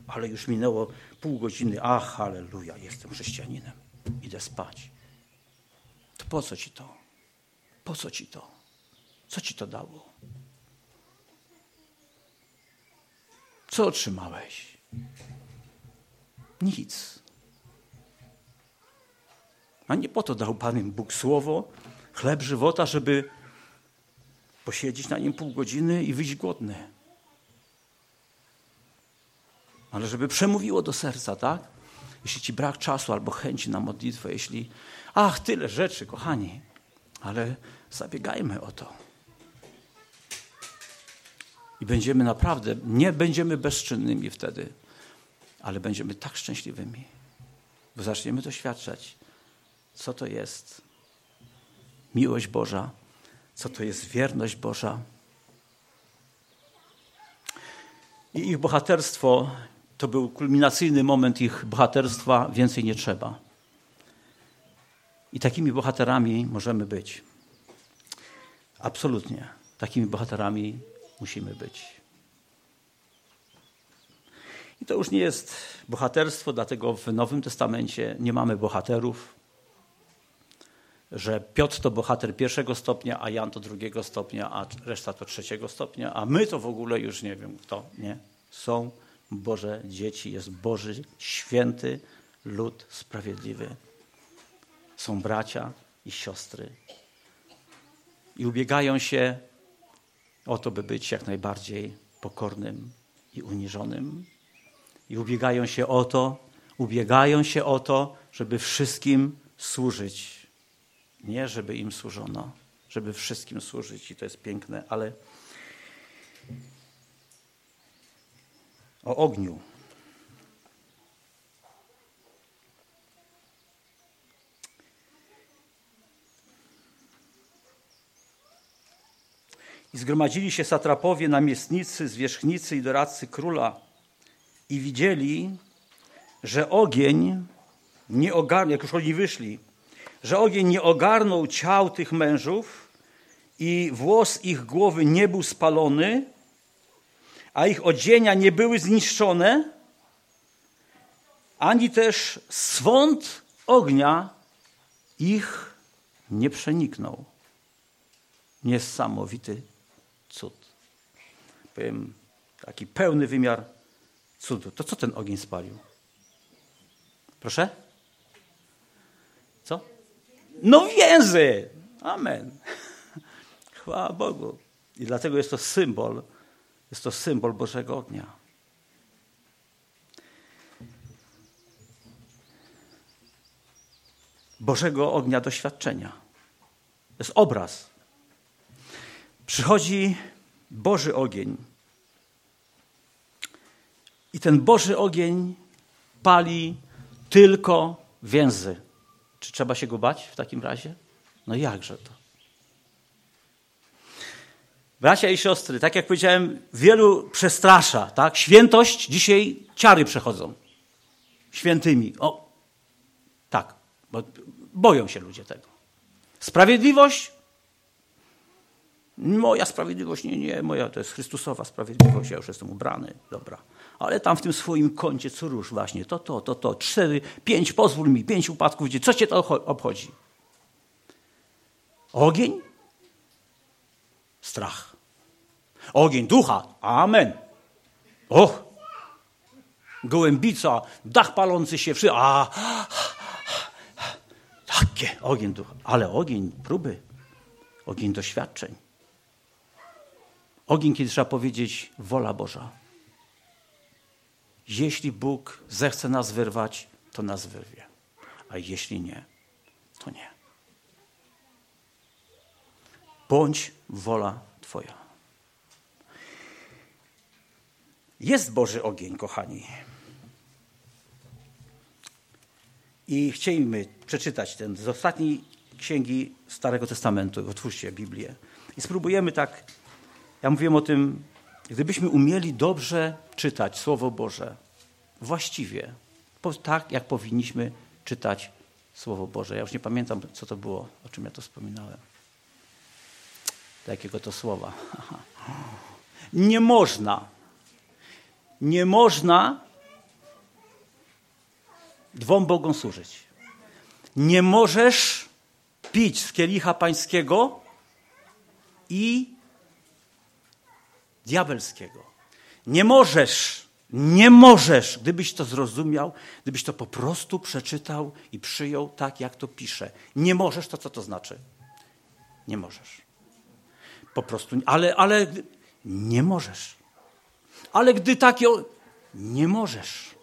[SPEAKER 1] ale już minęło pół godziny, ach, halleluja, jestem chrześcijaninem, idę spać. To po co ci to? Po co ci to? Co ci to dało? Co otrzymałeś? Nic. A nie po to dał Pan Bóg słowo, chleb żywota, żeby posiedzieć na nim pół godziny i wyjść głodny. Ale żeby przemówiło do serca, tak? Jeśli ci brak czasu albo chęci na modlitwę, jeśli, ach, tyle rzeczy, kochani, ale zabiegajmy o to. I będziemy naprawdę, nie będziemy bezczynnymi wtedy, ale będziemy tak szczęśliwymi, bo zaczniemy doświadczać, co to jest miłość Boża, co to jest wierność Boża. I ich bohaterstwo to był kulminacyjny moment ich bohaterstwa, więcej nie trzeba. I takimi bohaterami możemy być. Absolutnie. Takimi bohaterami musimy być. To już nie jest bohaterstwo, dlatego w Nowym Testamencie nie mamy bohaterów, że Piotr to bohater pierwszego stopnia, a Jan to drugiego stopnia, a reszta to trzeciego stopnia, a my to w ogóle już nie wiem kto, nie? Są Boże dzieci, jest Boży, święty lud sprawiedliwy. Są bracia i siostry. I ubiegają się o to, by być jak najbardziej pokornym i uniżonym. I ubiegają się o to, ubiegają się o to, żeby wszystkim służyć. Nie, żeby im służono, żeby wszystkim służyć i to jest piękne, ale o ogniu. I zgromadzili się satrapowie, namiestnicy, zwierzchnicy i doradcy króla i widzieli, że ogień nie ogarnął, jak już oni wyszli, że ogień nie ogarnął ciał tych mężów i włos ich głowy nie był spalony, a ich odzienia nie były zniszczone, ani też swąd ognia ich nie przeniknął. Niesamowity cud. Powiem, taki pełny wymiar cudu. To co ten ogień spalił? Proszę? Co? No więzy! Amen. Chwała Bogu. I dlatego jest to symbol jest to symbol Bożego ognia. Bożego ognia doświadczenia. To jest obraz. Przychodzi Boży ogień. I ten Boży ogień pali tylko więzy. Czy trzeba się go bać w takim razie? No jakże to? Bracia i siostry, tak jak powiedziałem, wielu przestrasza, tak? Świętość dzisiaj ciary przechodzą. Świętymi. O, tak, bo boją się ludzie tego. Sprawiedliwość? Moja sprawiedliwość, nie, nie, moja to jest Chrystusowa sprawiedliwość, ja już jestem ubrany, dobra. Ale tam w tym swoim kącie co róż właśnie, to, to, to, to, cztery, pięć, pozwól mi, pięć upadków, co cię to obchodzi? Ogień? Strach. Ogień ducha. Amen. Och. Gołębica, dach palący się, wszy. A, takie ogień ducha. Ale ogień próby. Ogień doświadczeń. Ogień, kiedy trzeba powiedzieć wola Boża. Jeśli Bóg zechce nas wyrwać, to nas wyrwie. A jeśli nie, to nie. Bądź wola Twoja. Jest Boży ogień, kochani. I chcielibyśmy przeczytać ten z ostatniej księgi Starego Testamentu. Otwórzcie Biblię. I spróbujemy tak, ja mówiłem o tym, gdybyśmy umieli dobrze czytać Słowo Boże, właściwie, tak jak powinniśmy czytać Słowo Boże. Ja już nie pamiętam, co to było, o czym ja to wspominałem. Jakiego to słowa. Nie można, nie można dwom Bogom służyć. Nie możesz pić z kielicha pańskiego i diabelskiego. Nie możesz, nie możesz, gdybyś to zrozumiał, gdybyś to po prostu przeczytał i przyjął tak, jak to pisze. Nie możesz, to co to znaczy? Nie możesz. Po prostu, ale, ale nie możesz. Ale gdy takie, nie możesz.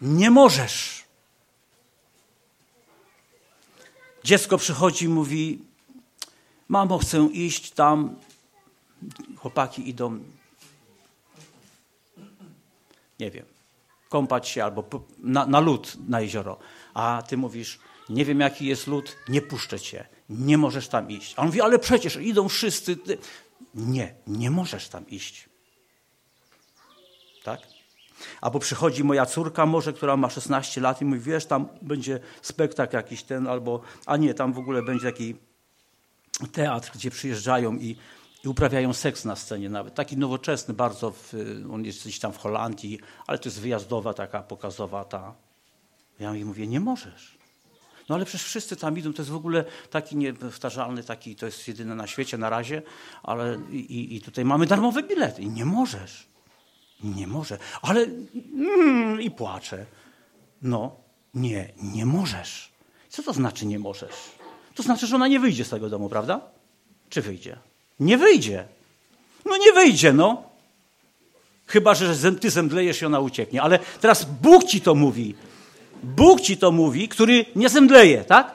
[SPEAKER 1] Nie możesz. Dziecko przychodzi i mówi: Mamo, chcę iść tam. Chłopaki idą, nie wiem, kąpać się albo na, na lód na jezioro. A ty mówisz: Nie wiem, jaki jest lód, nie puszczę cię. Nie możesz tam iść. A on mówi: Ale przecież idą wszyscy. Nie, nie możesz tam iść. Tak? Albo przychodzi moja córka może, która ma 16 lat i mówi, wiesz, tam będzie spektakl jakiś ten, albo, a nie, tam w ogóle będzie taki teatr, gdzie przyjeżdżają i, i uprawiają seks na scenie nawet. Taki nowoczesny bardzo, w, on jest gdzieś tam w Holandii, ale to jest wyjazdowa, taka pokazowa ta. Ja jej mówię, nie możesz. No ale przecież wszyscy tam idą, to jest w ogóle taki niepowtarzalny, taki, to jest jedyny na świecie na razie, ale i, i tutaj mamy darmowe bilety i nie możesz. Nie może. Ale mm, i płacze. No, nie, nie możesz. Co to znaczy nie możesz? To znaczy, że ona nie wyjdzie z tego domu, prawda? Czy wyjdzie? Nie wyjdzie. No nie wyjdzie, no. Chyba, że ty zemdlejesz i ona ucieknie. Ale teraz Bóg ci to mówi. Bóg ci to mówi, który nie zemdleje, tak?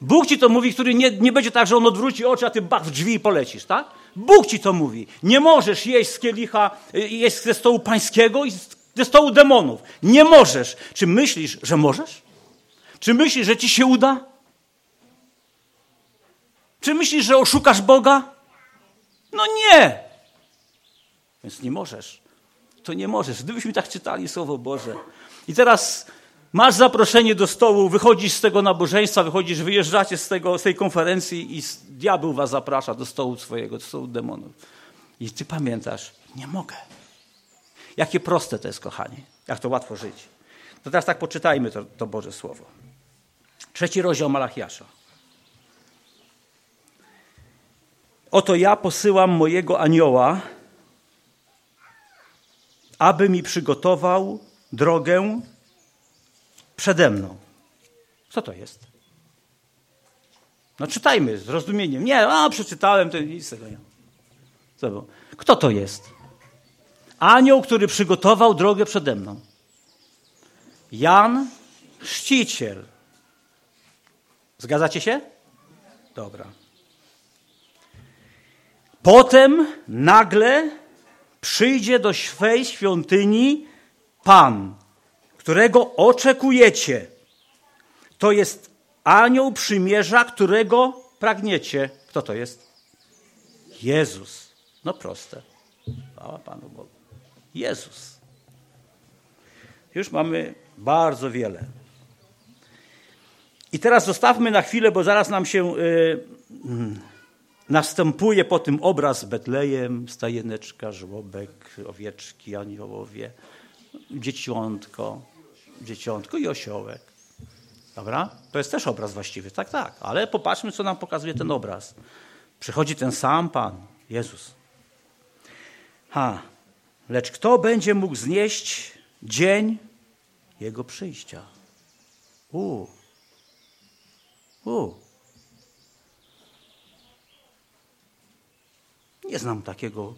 [SPEAKER 1] Bóg ci to mówi, który nie, nie będzie tak, że on odwróci oczy, a ty bach w drzwi i polecisz, tak? Bóg ci to mówi. Nie możesz jeść z kielicha, y, jeść ze stołu pańskiego i ze stołu demonów. Nie możesz. Czy myślisz, że możesz? Czy myślisz, że ci się uda? Czy myślisz, że oszukasz Boga? No nie. Więc nie możesz. To nie możesz. Gdybyśmy tak czytali Słowo Boże. I teraz Masz zaproszenie do stołu, wychodzisz z tego nabożeństwa, wychodzisz, wyjeżdżacie z, tego, z tej konferencji i diabeł was zaprasza do stołu swojego, do stołu demonów. I ty pamiętasz, nie mogę. Jakie proste to jest, kochani. Jak to łatwo żyć. To teraz tak poczytajmy to, to Boże Słowo. Trzeci rozdział Malachiasza. Oto ja posyłam mojego anioła, aby mi przygotował drogę przede mną. Co to jest? No czytajmy z rozumieniem. Nie, a przeczytałem, to nic tego nie. Co Kto to jest? Anioł, który przygotował drogę przede mną. Jan Chrzciciel. Zgadzacie się? Dobra. Potem nagle przyjdzie do swej świątyni Pan, którego oczekujecie. To jest anioł przymierza, którego pragniecie. Kto to jest? Jezus. No proste. Chwała Panu Bogu. Jezus. Już mamy bardzo wiele. I teraz zostawmy na chwilę, bo zaraz nam się y, mm, następuje po tym obraz Betlejem, stajeneczka, żłobek, owieczki, aniołowie, dzieciątko, dzieciątko i osiołek. Dobra? To jest też obraz właściwy, tak, tak. Ale popatrzmy, co nam pokazuje ten obraz. Przychodzi ten sam Pan, Jezus. Ha, lecz kto będzie mógł znieść dzień Jego przyjścia? U, u. Nie znam takiego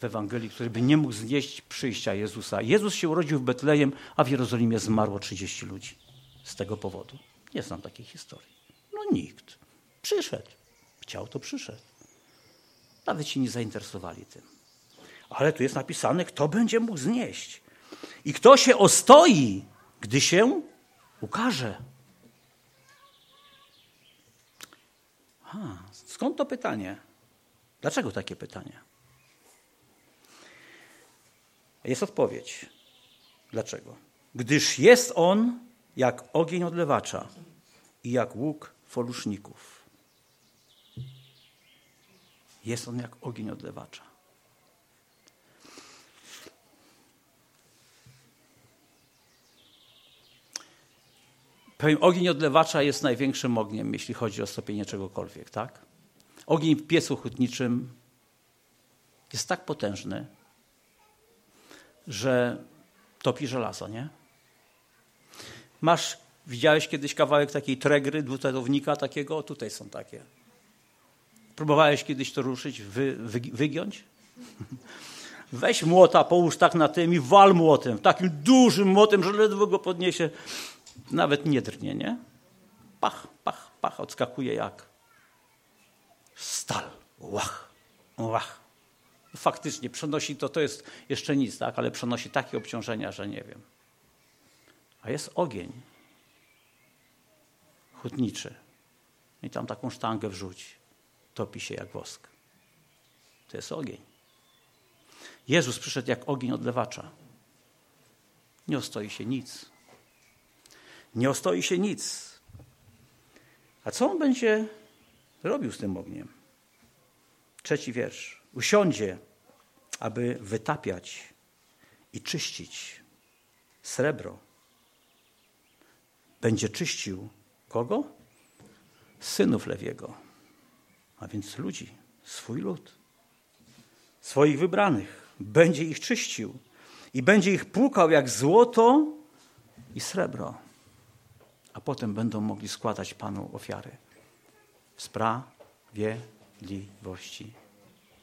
[SPEAKER 1] w Ewangelii, który by nie mógł znieść przyjścia Jezusa. Jezus się urodził w Betlejem, a w Jerozolimie zmarło 30 ludzi z tego powodu. Nie znam takiej historii. No nikt. Przyszedł. Chciał, to przyszedł. Nawet się nie zainteresowali tym. Ale tu jest napisane, kto będzie mógł znieść. I kto się ostoi, gdy się ukaże. Ha, skąd to pytanie? Dlaczego takie pytanie? Jest odpowiedź. Dlaczego? Gdyż jest on jak ogień odlewacza i jak łuk foluszników. Jest on jak ogień odlewacza. Ogień odlewacza jest największym ogniem, jeśli chodzi o stopienie czegokolwiek, tak? Ogień w piecu hutniczym jest tak potężny, że topi żelazo, nie? Masz, widziałeś kiedyś kawałek takiej tregry, dwutelownika takiego? Tutaj są takie. Próbowałeś kiedyś to ruszyć, wy, wy, wygiąć? Weź młota, połóż tak na tym i wal młotem, takim dużym młotem, że ledwo go podniesie. Nawet nie drgnie, nie? Pach, pach, pach, odskakuje jak stal. Łach, łach. Faktycznie przenosi to, to jest jeszcze nic, tak? ale przenosi takie obciążenia, że nie wiem. A jest ogień hutniczy. I tam taką sztangę wrzuć. Topi się jak wosk. To jest ogień. Jezus przyszedł jak ogień odlewacza. Nie ostoi się nic. Nie ostoi się nic. A co on będzie robił z tym ogniem? Trzeci wiersz. Usiądzie, aby wytapiać i czyścić srebro. Będzie czyścił kogo? Synów Lewiego, a więc ludzi, swój lud, swoich wybranych. Będzie ich czyścił i będzie ich płukał jak złoto i srebro a potem będą mogli składać Panu ofiary. Sprawiedliwości.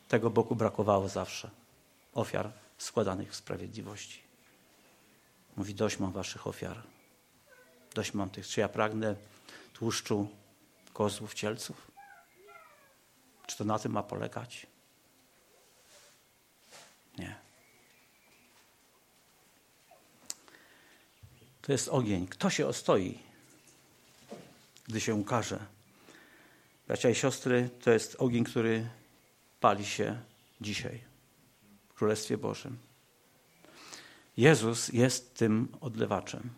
[SPEAKER 1] Tego Bogu brakowało zawsze. Ofiar składanych w sprawiedliwości. Mówi, dość mam waszych ofiar. Dość mam tych. Czy ja pragnę tłuszczu kozłów, cielców? Czy to na tym ma polegać? Nie. To jest ogień. Kto się ostoi? gdy się ukaże. Bracia i siostry, to jest ogień, który pali się dzisiaj w Królestwie Bożym. Jezus jest tym odlewaczem.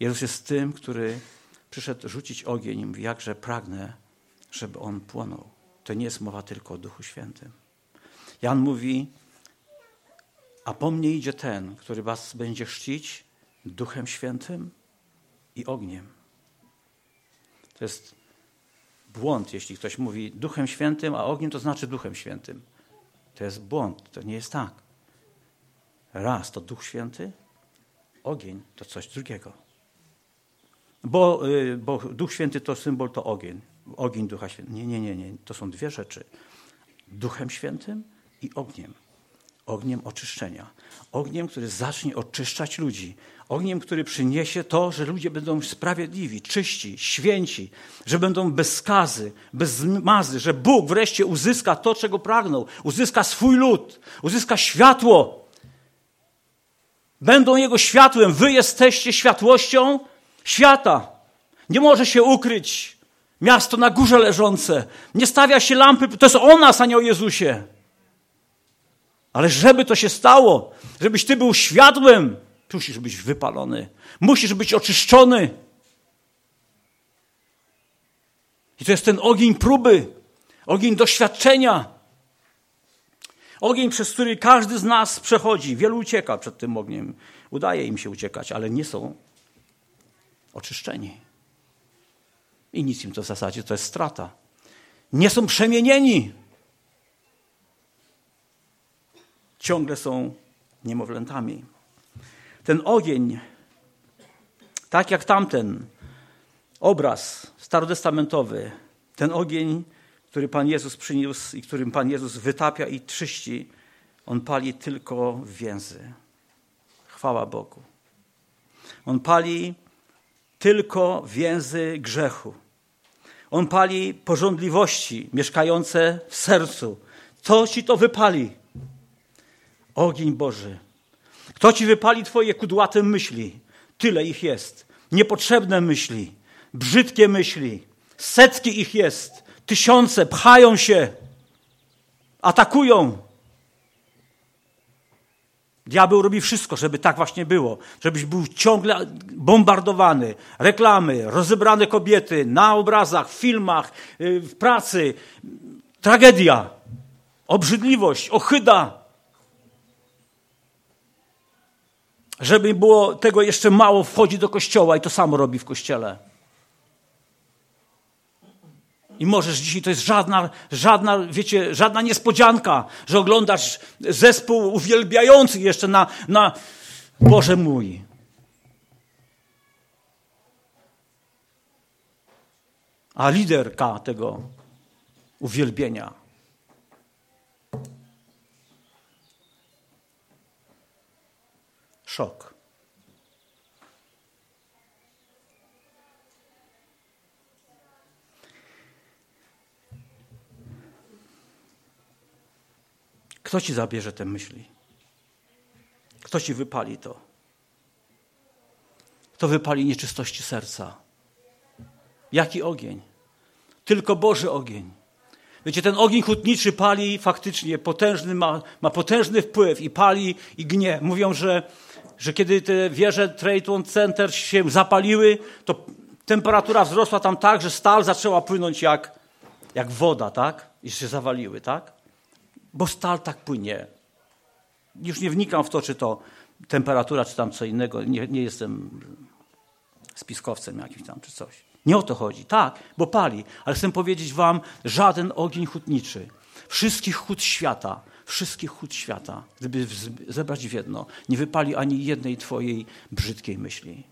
[SPEAKER 1] Jezus jest tym, który przyszedł rzucić ogień i mówi, jakże pragnę, żeby on płonął. To nie jest mowa tylko o Duchu Świętym. Jan mówi, a po mnie idzie ten, który was będzie chrzcić Duchem Świętym i ogniem. To jest błąd, jeśli ktoś mówi Duchem Świętym, a ogniem to znaczy Duchem Świętym. To jest błąd, to nie jest tak. Raz to Duch Święty, ogień to coś drugiego. Bo, y, bo Duch Święty to symbol, to ogień. Ogień Ducha Świętego. Nie, nie, nie, nie. To są dwie rzeczy. Duchem Świętym i ogniem ogniem oczyszczenia. Ogniem, który zacznie oczyszczać ludzi. Ogniem, który przyniesie to, że ludzie będą sprawiedliwi, czyści, święci, że będą bez skazy, bez mazy, że Bóg wreszcie uzyska to, czego pragnął. Uzyska swój lud, uzyska światło. Będą Jego światłem. Wy jesteście światłością świata. Nie może się ukryć Miasto na górze leżące. Nie stawia się lampy, to jest o nas, a nie o Jezusie. Ale żeby to się stało, żebyś ty był światłem, musisz być wypalony. Musisz być oczyszczony. I to jest ten ogień próby, ogień doświadczenia. Ogień, przez który każdy z nas przechodzi. Wielu ucieka przed tym ogniem. Udaje im się uciekać, ale nie są oczyszczeni. I nic im to w zasadzie to jest strata. Nie są przemienieni. Ciągle są niemowlętami. Ten ogień, tak jak tamten obraz starotestamentowy, ten ogień, który Pan Jezus przyniósł i którym Pan Jezus wytapia i czyści, on pali tylko więzy. Chwała Bogu. On pali tylko więzy grzechu. On pali porządliwości mieszkające w sercu. Co ci to wypali? Ogień Boży. Kto ci wypali twoje kudłate myśli? Tyle ich jest. Niepotrzebne myśli, brzydkie myśli. Setki ich jest. Tysiące pchają się, atakują. Diabeł robi wszystko, żeby tak właśnie było, żebyś był ciągle bombardowany. Reklamy, rozebrane kobiety na obrazach, w filmach, y, w pracy. Tragedia, obrzydliwość, ochyda. Żeby było tego jeszcze mało, wchodzi do kościoła i to samo robi w kościele. I możesz dzisiaj, to jest żadna, żadna, wiecie, żadna niespodzianka, że oglądasz zespół uwielbiający jeszcze na, na Boże mój. A liderka tego uwielbienia. Szok. Kto ci zabierze te myśli? Kto ci wypali to? Kto wypali nieczystości serca? Jaki ogień? Tylko Boży ogień. Wiecie, ten ogień hutniczy pali faktycznie, potężny, ma, ma potężny wpływ i pali i gnie. Mówią, że, że kiedy te wieże Trade Center się zapaliły, to temperatura wzrosła tam tak, że stal zaczęła płynąć jak, jak woda, tak? I się zawaliły, tak? bo stal tak płynie. Już nie wnikam w to, czy to temperatura, czy tam co innego. Nie, nie jestem spiskowcem jakimś tam, czy coś. Nie o to chodzi. Tak, bo pali. Ale chcę powiedzieć wam, żaden ogień hutniczy, wszystkich hut świata, wszystkich hut świata, gdyby zebrać w jedno, nie wypali ani jednej twojej brzydkiej myśli.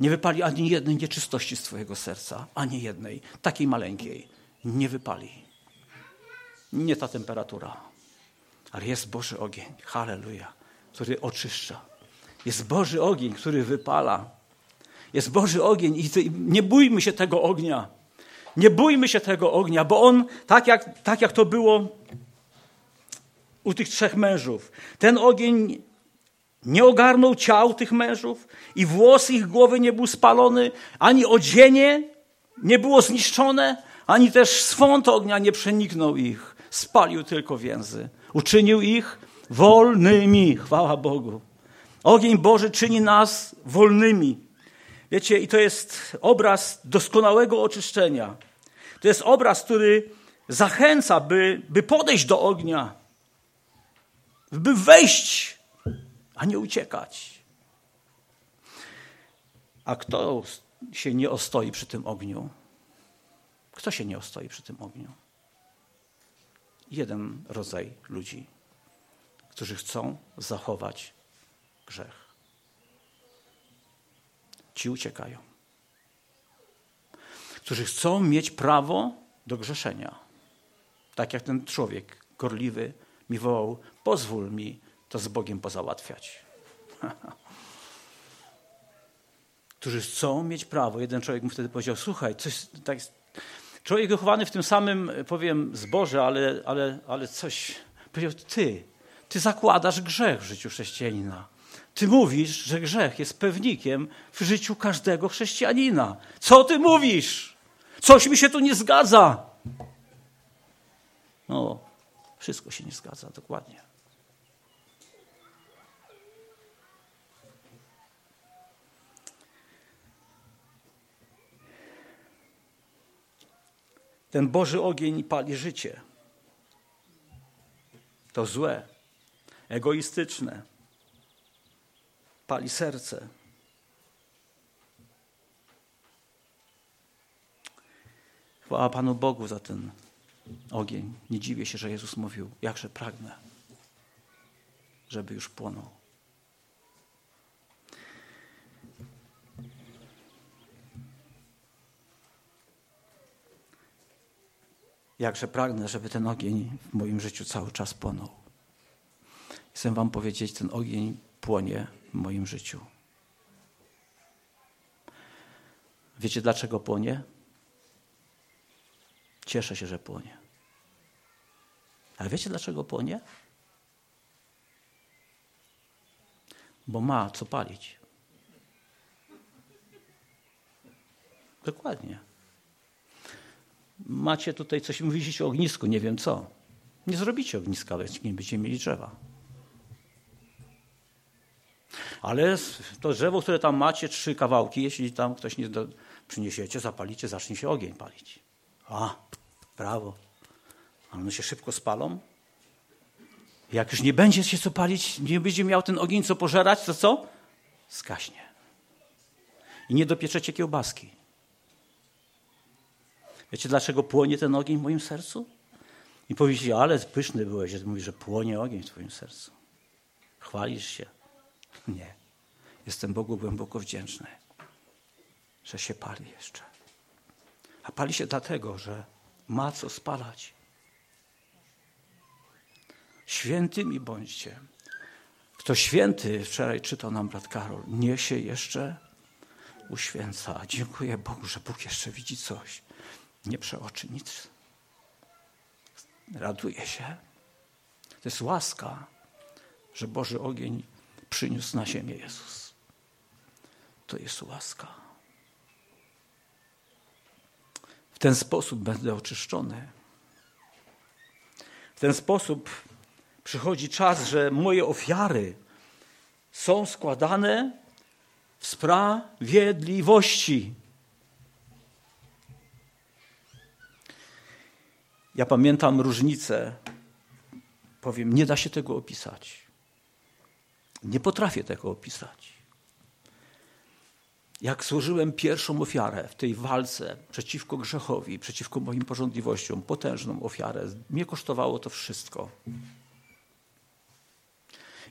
[SPEAKER 1] Nie wypali ani jednej nieczystości z twojego serca. Ani jednej. Takiej maleńkiej. Nie wypali. Nie ta temperatura. Ale jest Boży ogień, halleluja, który oczyszcza. Jest Boży ogień, który wypala. Jest Boży ogień i nie bójmy się tego ognia. Nie bójmy się tego ognia, bo on, tak jak, tak jak to było u tych trzech mężów, ten ogień nie ogarnął ciał tych mężów i włos ich głowy nie był spalony, ani odzienie nie było zniszczone, ani też swąd ognia nie przeniknął ich. Spalił tylko więzy. Uczynił ich wolnymi. Chwała Bogu. Ogień Boży czyni nas wolnymi. Wiecie, i to jest obraz doskonałego oczyszczenia. To jest obraz, który zachęca, by, by podejść do ognia, by wejść, a nie uciekać. A kto się nie ostoi przy tym ogniu? Kto się nie ostoi przy tym ogniu? jeden rodzaj ludzi, którzy chcą zachować grzech. Ci uciekają. Którzy chcą mieć prawo do grzeszenia. Tak jak ten człowiek gorliwy mi wołał: pozwól mi to z Bogiem pozałatwiać. Którzy chcą mieć prawo. Jeden człowiek mu wtedy powiedział: Słuchaj, coś tak Człowiek wychowany w tym samym, powiem, zboże, ale, ale, ale coś. Powiedział, ty, ty zakładasz grzech w życiu chrześcijanina. Ty mówisz, że grzech jest pewnikiem w życiu każdego chrześcijanina. Co ty mówisz? Coś mi się tu nie zgadza. No, wszystko się nie zgadza, dokładnie. Ten Boży ogień pali życie. To złe, egoistyczne. Pali serce. Chwała Panu Bogu za ten ogień. Nie dziwię się, że Jezus mówił, jakże pragnę, żeby już płonął. Jakże pragnę, żeby ten ogień w moim życiu cały czas płonął. Chcę Wam powiedzieć, ten ogień płonie w moim życiu. Wiecie dlaczego płonie? Cieszę się, że płonie. Ale wiecie dlaczego płonie? Bo ma co palić. Dokładnie. Macie tutaj coś, mówicie o ognisku, nie wiem co. Nie zrobicie ogniska, ale nie będziecie mieli drzewa. Ale to drzewo, które tam macie, trzy kawałki, jeśli tam ktoś nie przyniesiecie, zapalicie, zacznie się ogień palić. A, brawo. Ale one się szybko spalą. Jak już nie będzie się co palić, nie będzie miał ten ogień co pożerać, to co? Skaśnie. I nie dopieczecie kiełbaski. Wiecie, dlaczego płonie ten ogień w moim sercu? I powiecie, ale pyszny byłeś, że mówisz, że płonie ogień w twoim sercu. Chwalisz się. Nie. Jestem Bogu głęboko wdzięczny, że się pali jeszcze. A pali się dlatego, że ma co spalać. Świętymi bądźcie. Kto święty, wczoraj czytał nam brat Karol, niesie jeszcze uświęca. Dziękuję Bogu, że Bóg jeszcze widzi coś. Nie przeoczy nic. Raduje się. To jest łaska, że Boży ogień przyniósł na ziemię Jezus. To jest łaska. W ten sposób będę oczyszczony. W ten sposób przychodzi czas, że moje ofiary są składane w sprawiedliwości. Ja pamiętam różnicę. Powiem, nie da się tego opisać. Nie potrafię tego opisać. Jak złożyłem pierwszą ofiarę w tej walce przeciwko grzechowi, przeciwko moim porządliwościom, potężną ofiarę, mnie kosztowało to wszystko.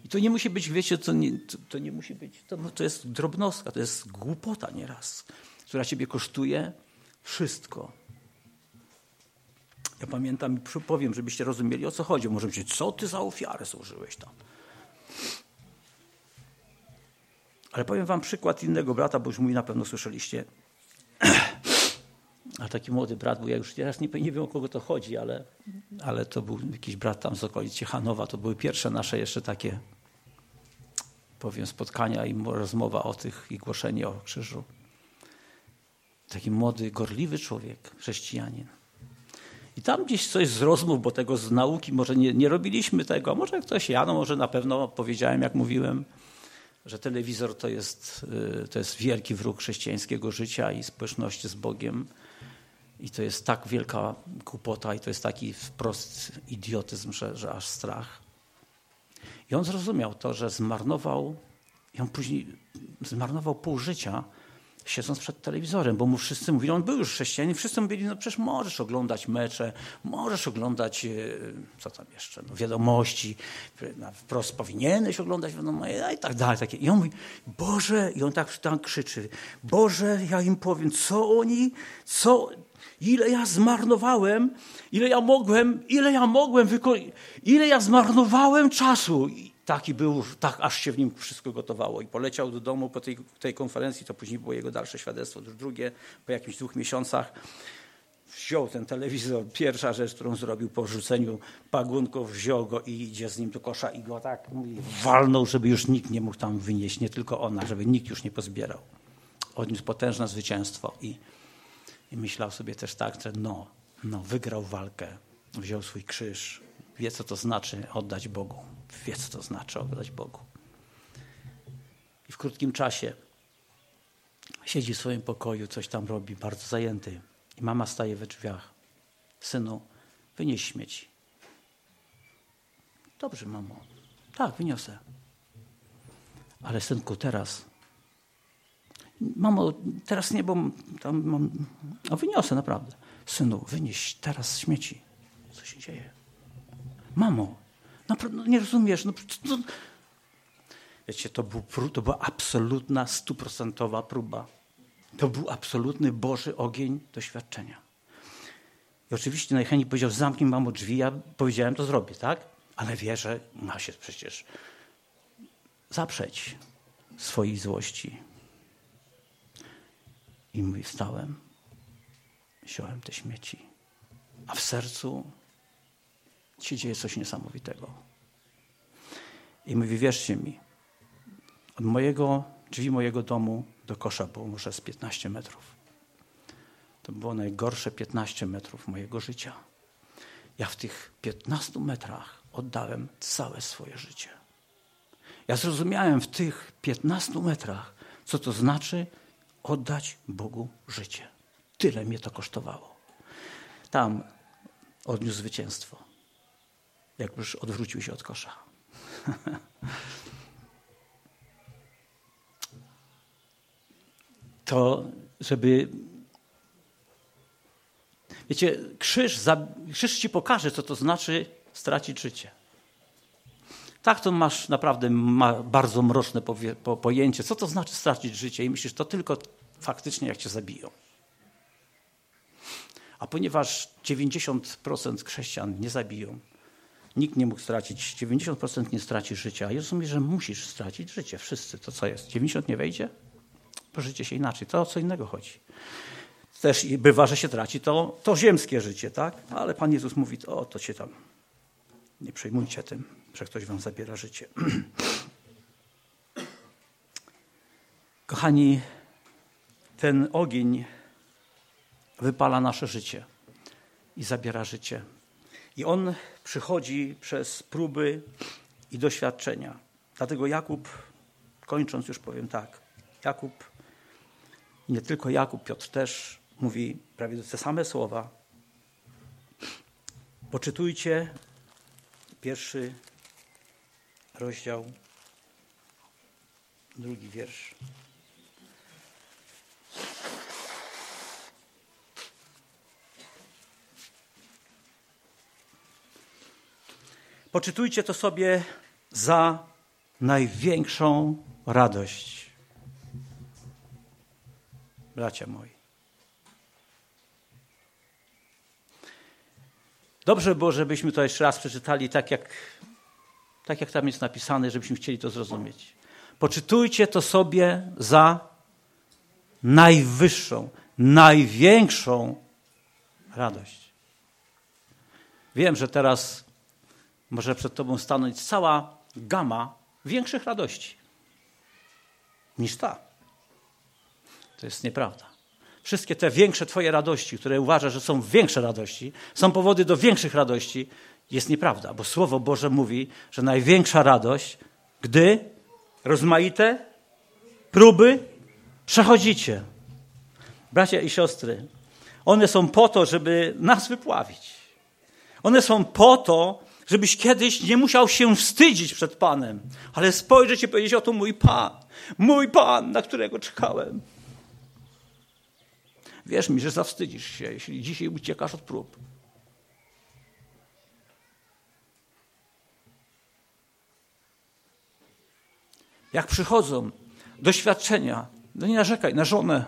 [SPEAKER 1] I to nie musi być, wiecie, to nie, to, to nie musi być, to, to jest drobnostka, to jest głupota nieraz, która ciebie kosztuje wszystko. Ja pamiętam i powiem, żebyście rozumieli, o co chodzi. Może myśleć, co ty za ofiarę złożyłeś tam? Ale powiem wam przykład innego brata, bo już mój na pewno słyszeliście. A taki młody brat był, ja już teraz nie, nie wiem o kogo to chodzi, ale, ale to był jakiś brat tam z okolic Ciechanowa. To były pierwsze nasze jeszcze takie, powiem, spotkania i rozmowa o tych i głoszenie o krzyżu. Taki młody, gorliwy człowiek, chrześcijanin. I tam gdzieś coś z rozmów, bo tego z nauki może nie, nie robiliśmy tego, może ktoś ja, no może na pewno powiedziałem, jak mówiłem, że telewizor to jest, y, to jest wielki wróg chrześcijańskiego życia i społeczności z Bogiem. I to jest tak wielka kupota i to jest taki wprost idiotyzm, że, że aż strach. I on zrozumiał to, że zmarnował, i on później zmarnował pół życia, siedząc przed telewizorem, bo mu wszyscy mówili, on był już chrześcijanin, wszyscy mówili, no przecież możesz oglądać mecze, możesz oglądać, e, co tam jeszcze, no, wiadomości, wprost powinieneś oglądać wiadomości i tak dalej. Takie. I on mówi, Boże, i on tak tam krzyczy, Boże, ja im powiem, co oni, co, ile ja zmarnowałem, ile ja mogłem, ile ja mogłem ile ja zmarnowałem czasu taki był, tak aż się w nim wszystko gotowało. I poleciał do domu po tej, tej konferencji, to później było jego dalsze świadectwo. Drugie, po jakimś dwóch miesiącach, wziął ten telewizor. Pierwsza rzecz, którą zrobił po rzuceniu pagunków, wziął go i idzie z nim do kosza i go tak mówi, walnął, żeby już nikt nie mógł tam wynieść, nie tylko ona, żeby nikt już nie pozbierał. Odniósł potężne zwycięstwo i I myślał sobie też tak, że no, no, wygrał walkę, wziął swój krzyż, wie co to znaczy oddać Bogu, wie co to znaczy oddać Bogu. I w krótkim czasie siedzi w swoim pokoju, coś tam robi, bardzo zajęty. I mama staje we drzwiach. Synu, wynieś śmieci. Dobrze, mamo. Tak, wyniosę. Ale synku, teraz. Mamo, teraz nie, bo tam mam. A wyniosę naprawdę. Synu, wynieś teraz śmieci. Co się dzieje? Mamo, no, nie rozumiesz. No, no. Wiecie, to, był, to była absolutna, stuprocentowa próba. To był absolutny Boży ogień doświadczenia. I oczywiście najchętniej powiedział, zamknij mamo drzwi, ja powiedziałem, to zrobię, tak? Ale wie, że ma się przecież zaprzeć swojej złości. I mówi, wstałem, wziąłem te śmieci, a w sercu się dzieje coś niesamowitego. I mówi, wierzcie mi, od mojego, drzwi mojego domu do kosza było może z 15 metrów. To było najgorsze 15 metrów mojego życia. Ja w tych 15 metrach oddałem całe swoje życie. Ja zrozumiałem w tych 15 metrach, co to znaczy oddać Bogu życie. Tyle mnie to kosztowało. Tam odniósł zwycięstwo, jak już odwrócił się od kosza. to, żeby. Wiecie, krzyż, krzyż ci pokaże, co to znaczy stracić życie. Tak, to masz naprawdę ma bardzo mroczne po, pojęcie, co to znaczy stracić życie, i myślisz, to tylko faktycznie jak cię zabiją. A ponieważ 90% chrześcijan nie zabiją, nikt nie mógł stracić, 90% nie straci życia, ja rozumiem, że musisz stracić życie, wszyscy, to co jest, 90 nie wejdzie? życie się inaczej. To o co innego chodzi. Też bywa, że się traci to, to ziemskie życie, tak? Ale Pan Jezus mówi, o to się tam, nie przejmujcie tym, że ktoś wam zabiera życie. Kochani, ten ogień wypala nasze życie i zabiera życie. I on przychodzi przez próby i doświadczenia. Dlatego Jakub, kończąc już powiem tak, Jakub nie tylko Jakub, Piotr też mówi prawie te same słowa. Poczytujcie pierwszy rozdział, drugi wiersz. Poczytujcie to sobie za największą radość bracia moi. Dobrze było, żebyśmy to jeszcze raz przeczytali tak jak, tak, jak tam jest napisane, żebyśmy chcieli to zrozumieć. Poczytujcie to sobie za najwyższą, największą radość. Wiem, że teraz może przed Tobą stanąć cała gama większych radości niż ta. To jest nieprawda. Wszystkie te większe Twoje radości, które uważasz, że są większe radości, są powody do większych radości, jest nieprawda, bo Słowo Boże mówi, że największa radość, gdy rozmaite próby przechodzicie. Bracia i siostry, one są po to, żeby nas wypławić. One są po to, żebyś kiedyś nie musiał się wstydzić przed Panem, ale spojrzeć i powiedzieć: Oto mój Pan, mój Pan, na którego czekałem. Wierz mi, że zawstydzisz się, jeśli dzisiaj uciekasz od prób. Jak przychodzą doświadczenia, no nie narzekaj na żonę,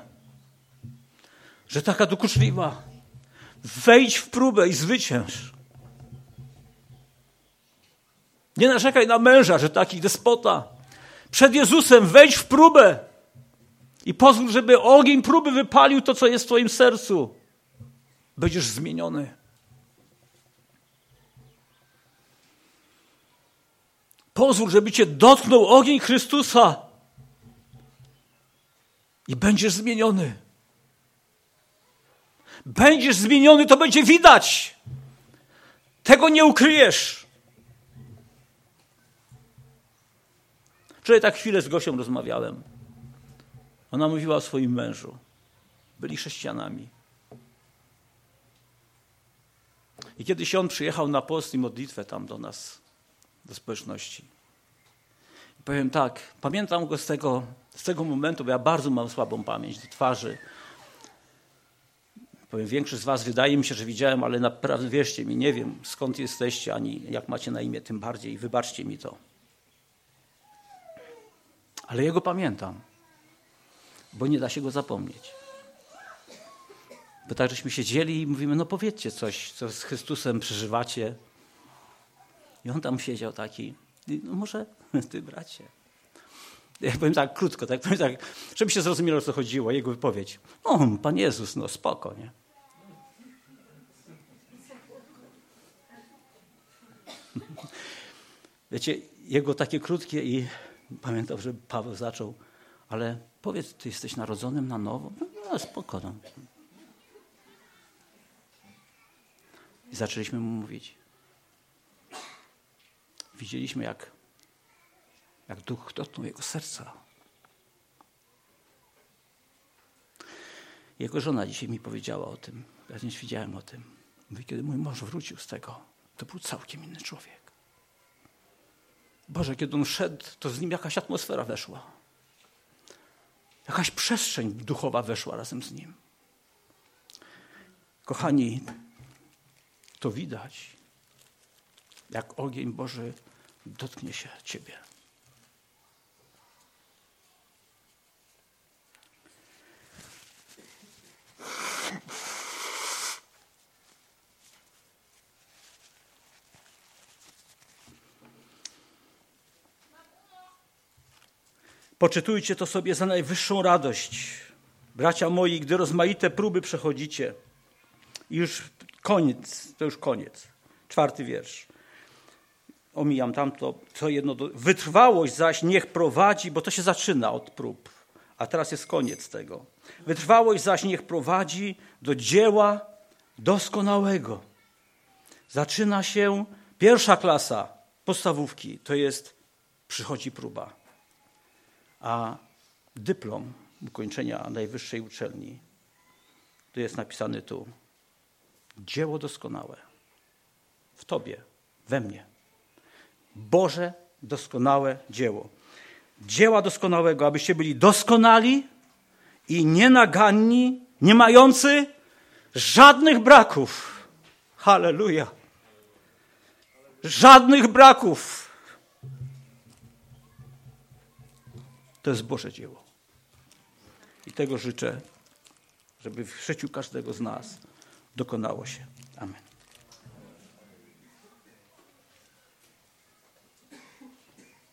[SPEAKER 1] że taka dokuczliwa. Wejdź w próbę i zwycięż. Nie narzekaj na męża, że taki despota. Przed Jezusem wejdź w próbę. I pozwól, żeby ogień próby wypalił to, co jest w Twoim sercu. Będziesz zmieniony. Pozwól, żeby Cię dotknął ogień Chrystusa. I będziesz zmieniony. Będziesz zmieniony, to będzie widać. Tego nie ukryjesz. Wczoraj tak chwilę z Gosią rozmawiałem. Ona mówiła o swoim mężu. Byli chrześcijanami. I kiedyś on przyjechał na post i modlitwę tam do nas, do społeczności. I powiem tak, pamiętam go z tego, z tego momentu, bo ja bardzo mam słabą pamięć do twarzy. Powiem, większość z was wydaje mi się, że widziałem, ale naprawdę wierzcie mi, nie wiem skąd jesteście, ani jak macie na imię, tym bardziej. Wybaczcie mi to. Ale jego pamiętam, bo nie da się go zapomnieć. Bo tak żeśmy siedzieli i mówimy, no powiedzcie coś, co z Chrystusem przeżywacie. I on tam siedział taki, no może ty bracie. Ja powiem tak krótko, tak, powiem tak, żeby się zrozumiało, o co chodziło, jego wypowiedź. No, Pan Jezus, no spoko, nie? Wiecie, jego takie krótkie i pamiętam, że Paweł zaczął, ale powiedz, ty jesteś narodzonym na nowo? No, no spoko. No. I zaczęliśmy mu mówić. Widzieliśmy, jak, jak duch dotknął jego serca. Jego żona dzisiaj mi powiedziała o tym. Ja nie wiedziałem o tym. Mówi, kiedy mój mąż wrócił z tego, to był całkiem inny człowiek. Boże, kiedy on szedł, to z nim jakaś atmosfera weszła. Jakaś przestrzeń duchowa weszła razem z nim. Kochani, to widać, jak ogień Boży dotknie się Ciebie. Poczytujcie to sobie za najwyższą radość. Bracia moi, gdy rozmaite próby przechodzicie. I już koniec, to już koniec. Czwarty wiersz. Omijam tamto, co jedno. Do... Wytrwałość zaś niech prowadzi, bo to się zaczyna od prób, a teraz jest koniec tego. Wytrwałość zaś niech prowadzi do dzieła doskonałego. Zaczyna się pierwsza klasa podstawówki, to jest przychodzi próba a dyplom ukończenia najwyższej uczelni, tu jest napisany tu, dzieło doskonałe w Tobie, we mnie. Boże doskonałe dzieło. Dzieła doskonałego, abyście byli doskonali i nienaganni, nie mający żadnych braków. Halleluja. Żadnych braków. To jest Boże dzieło. I tego życzę, żeby w życiu każdego z nas dokonało się. Amen.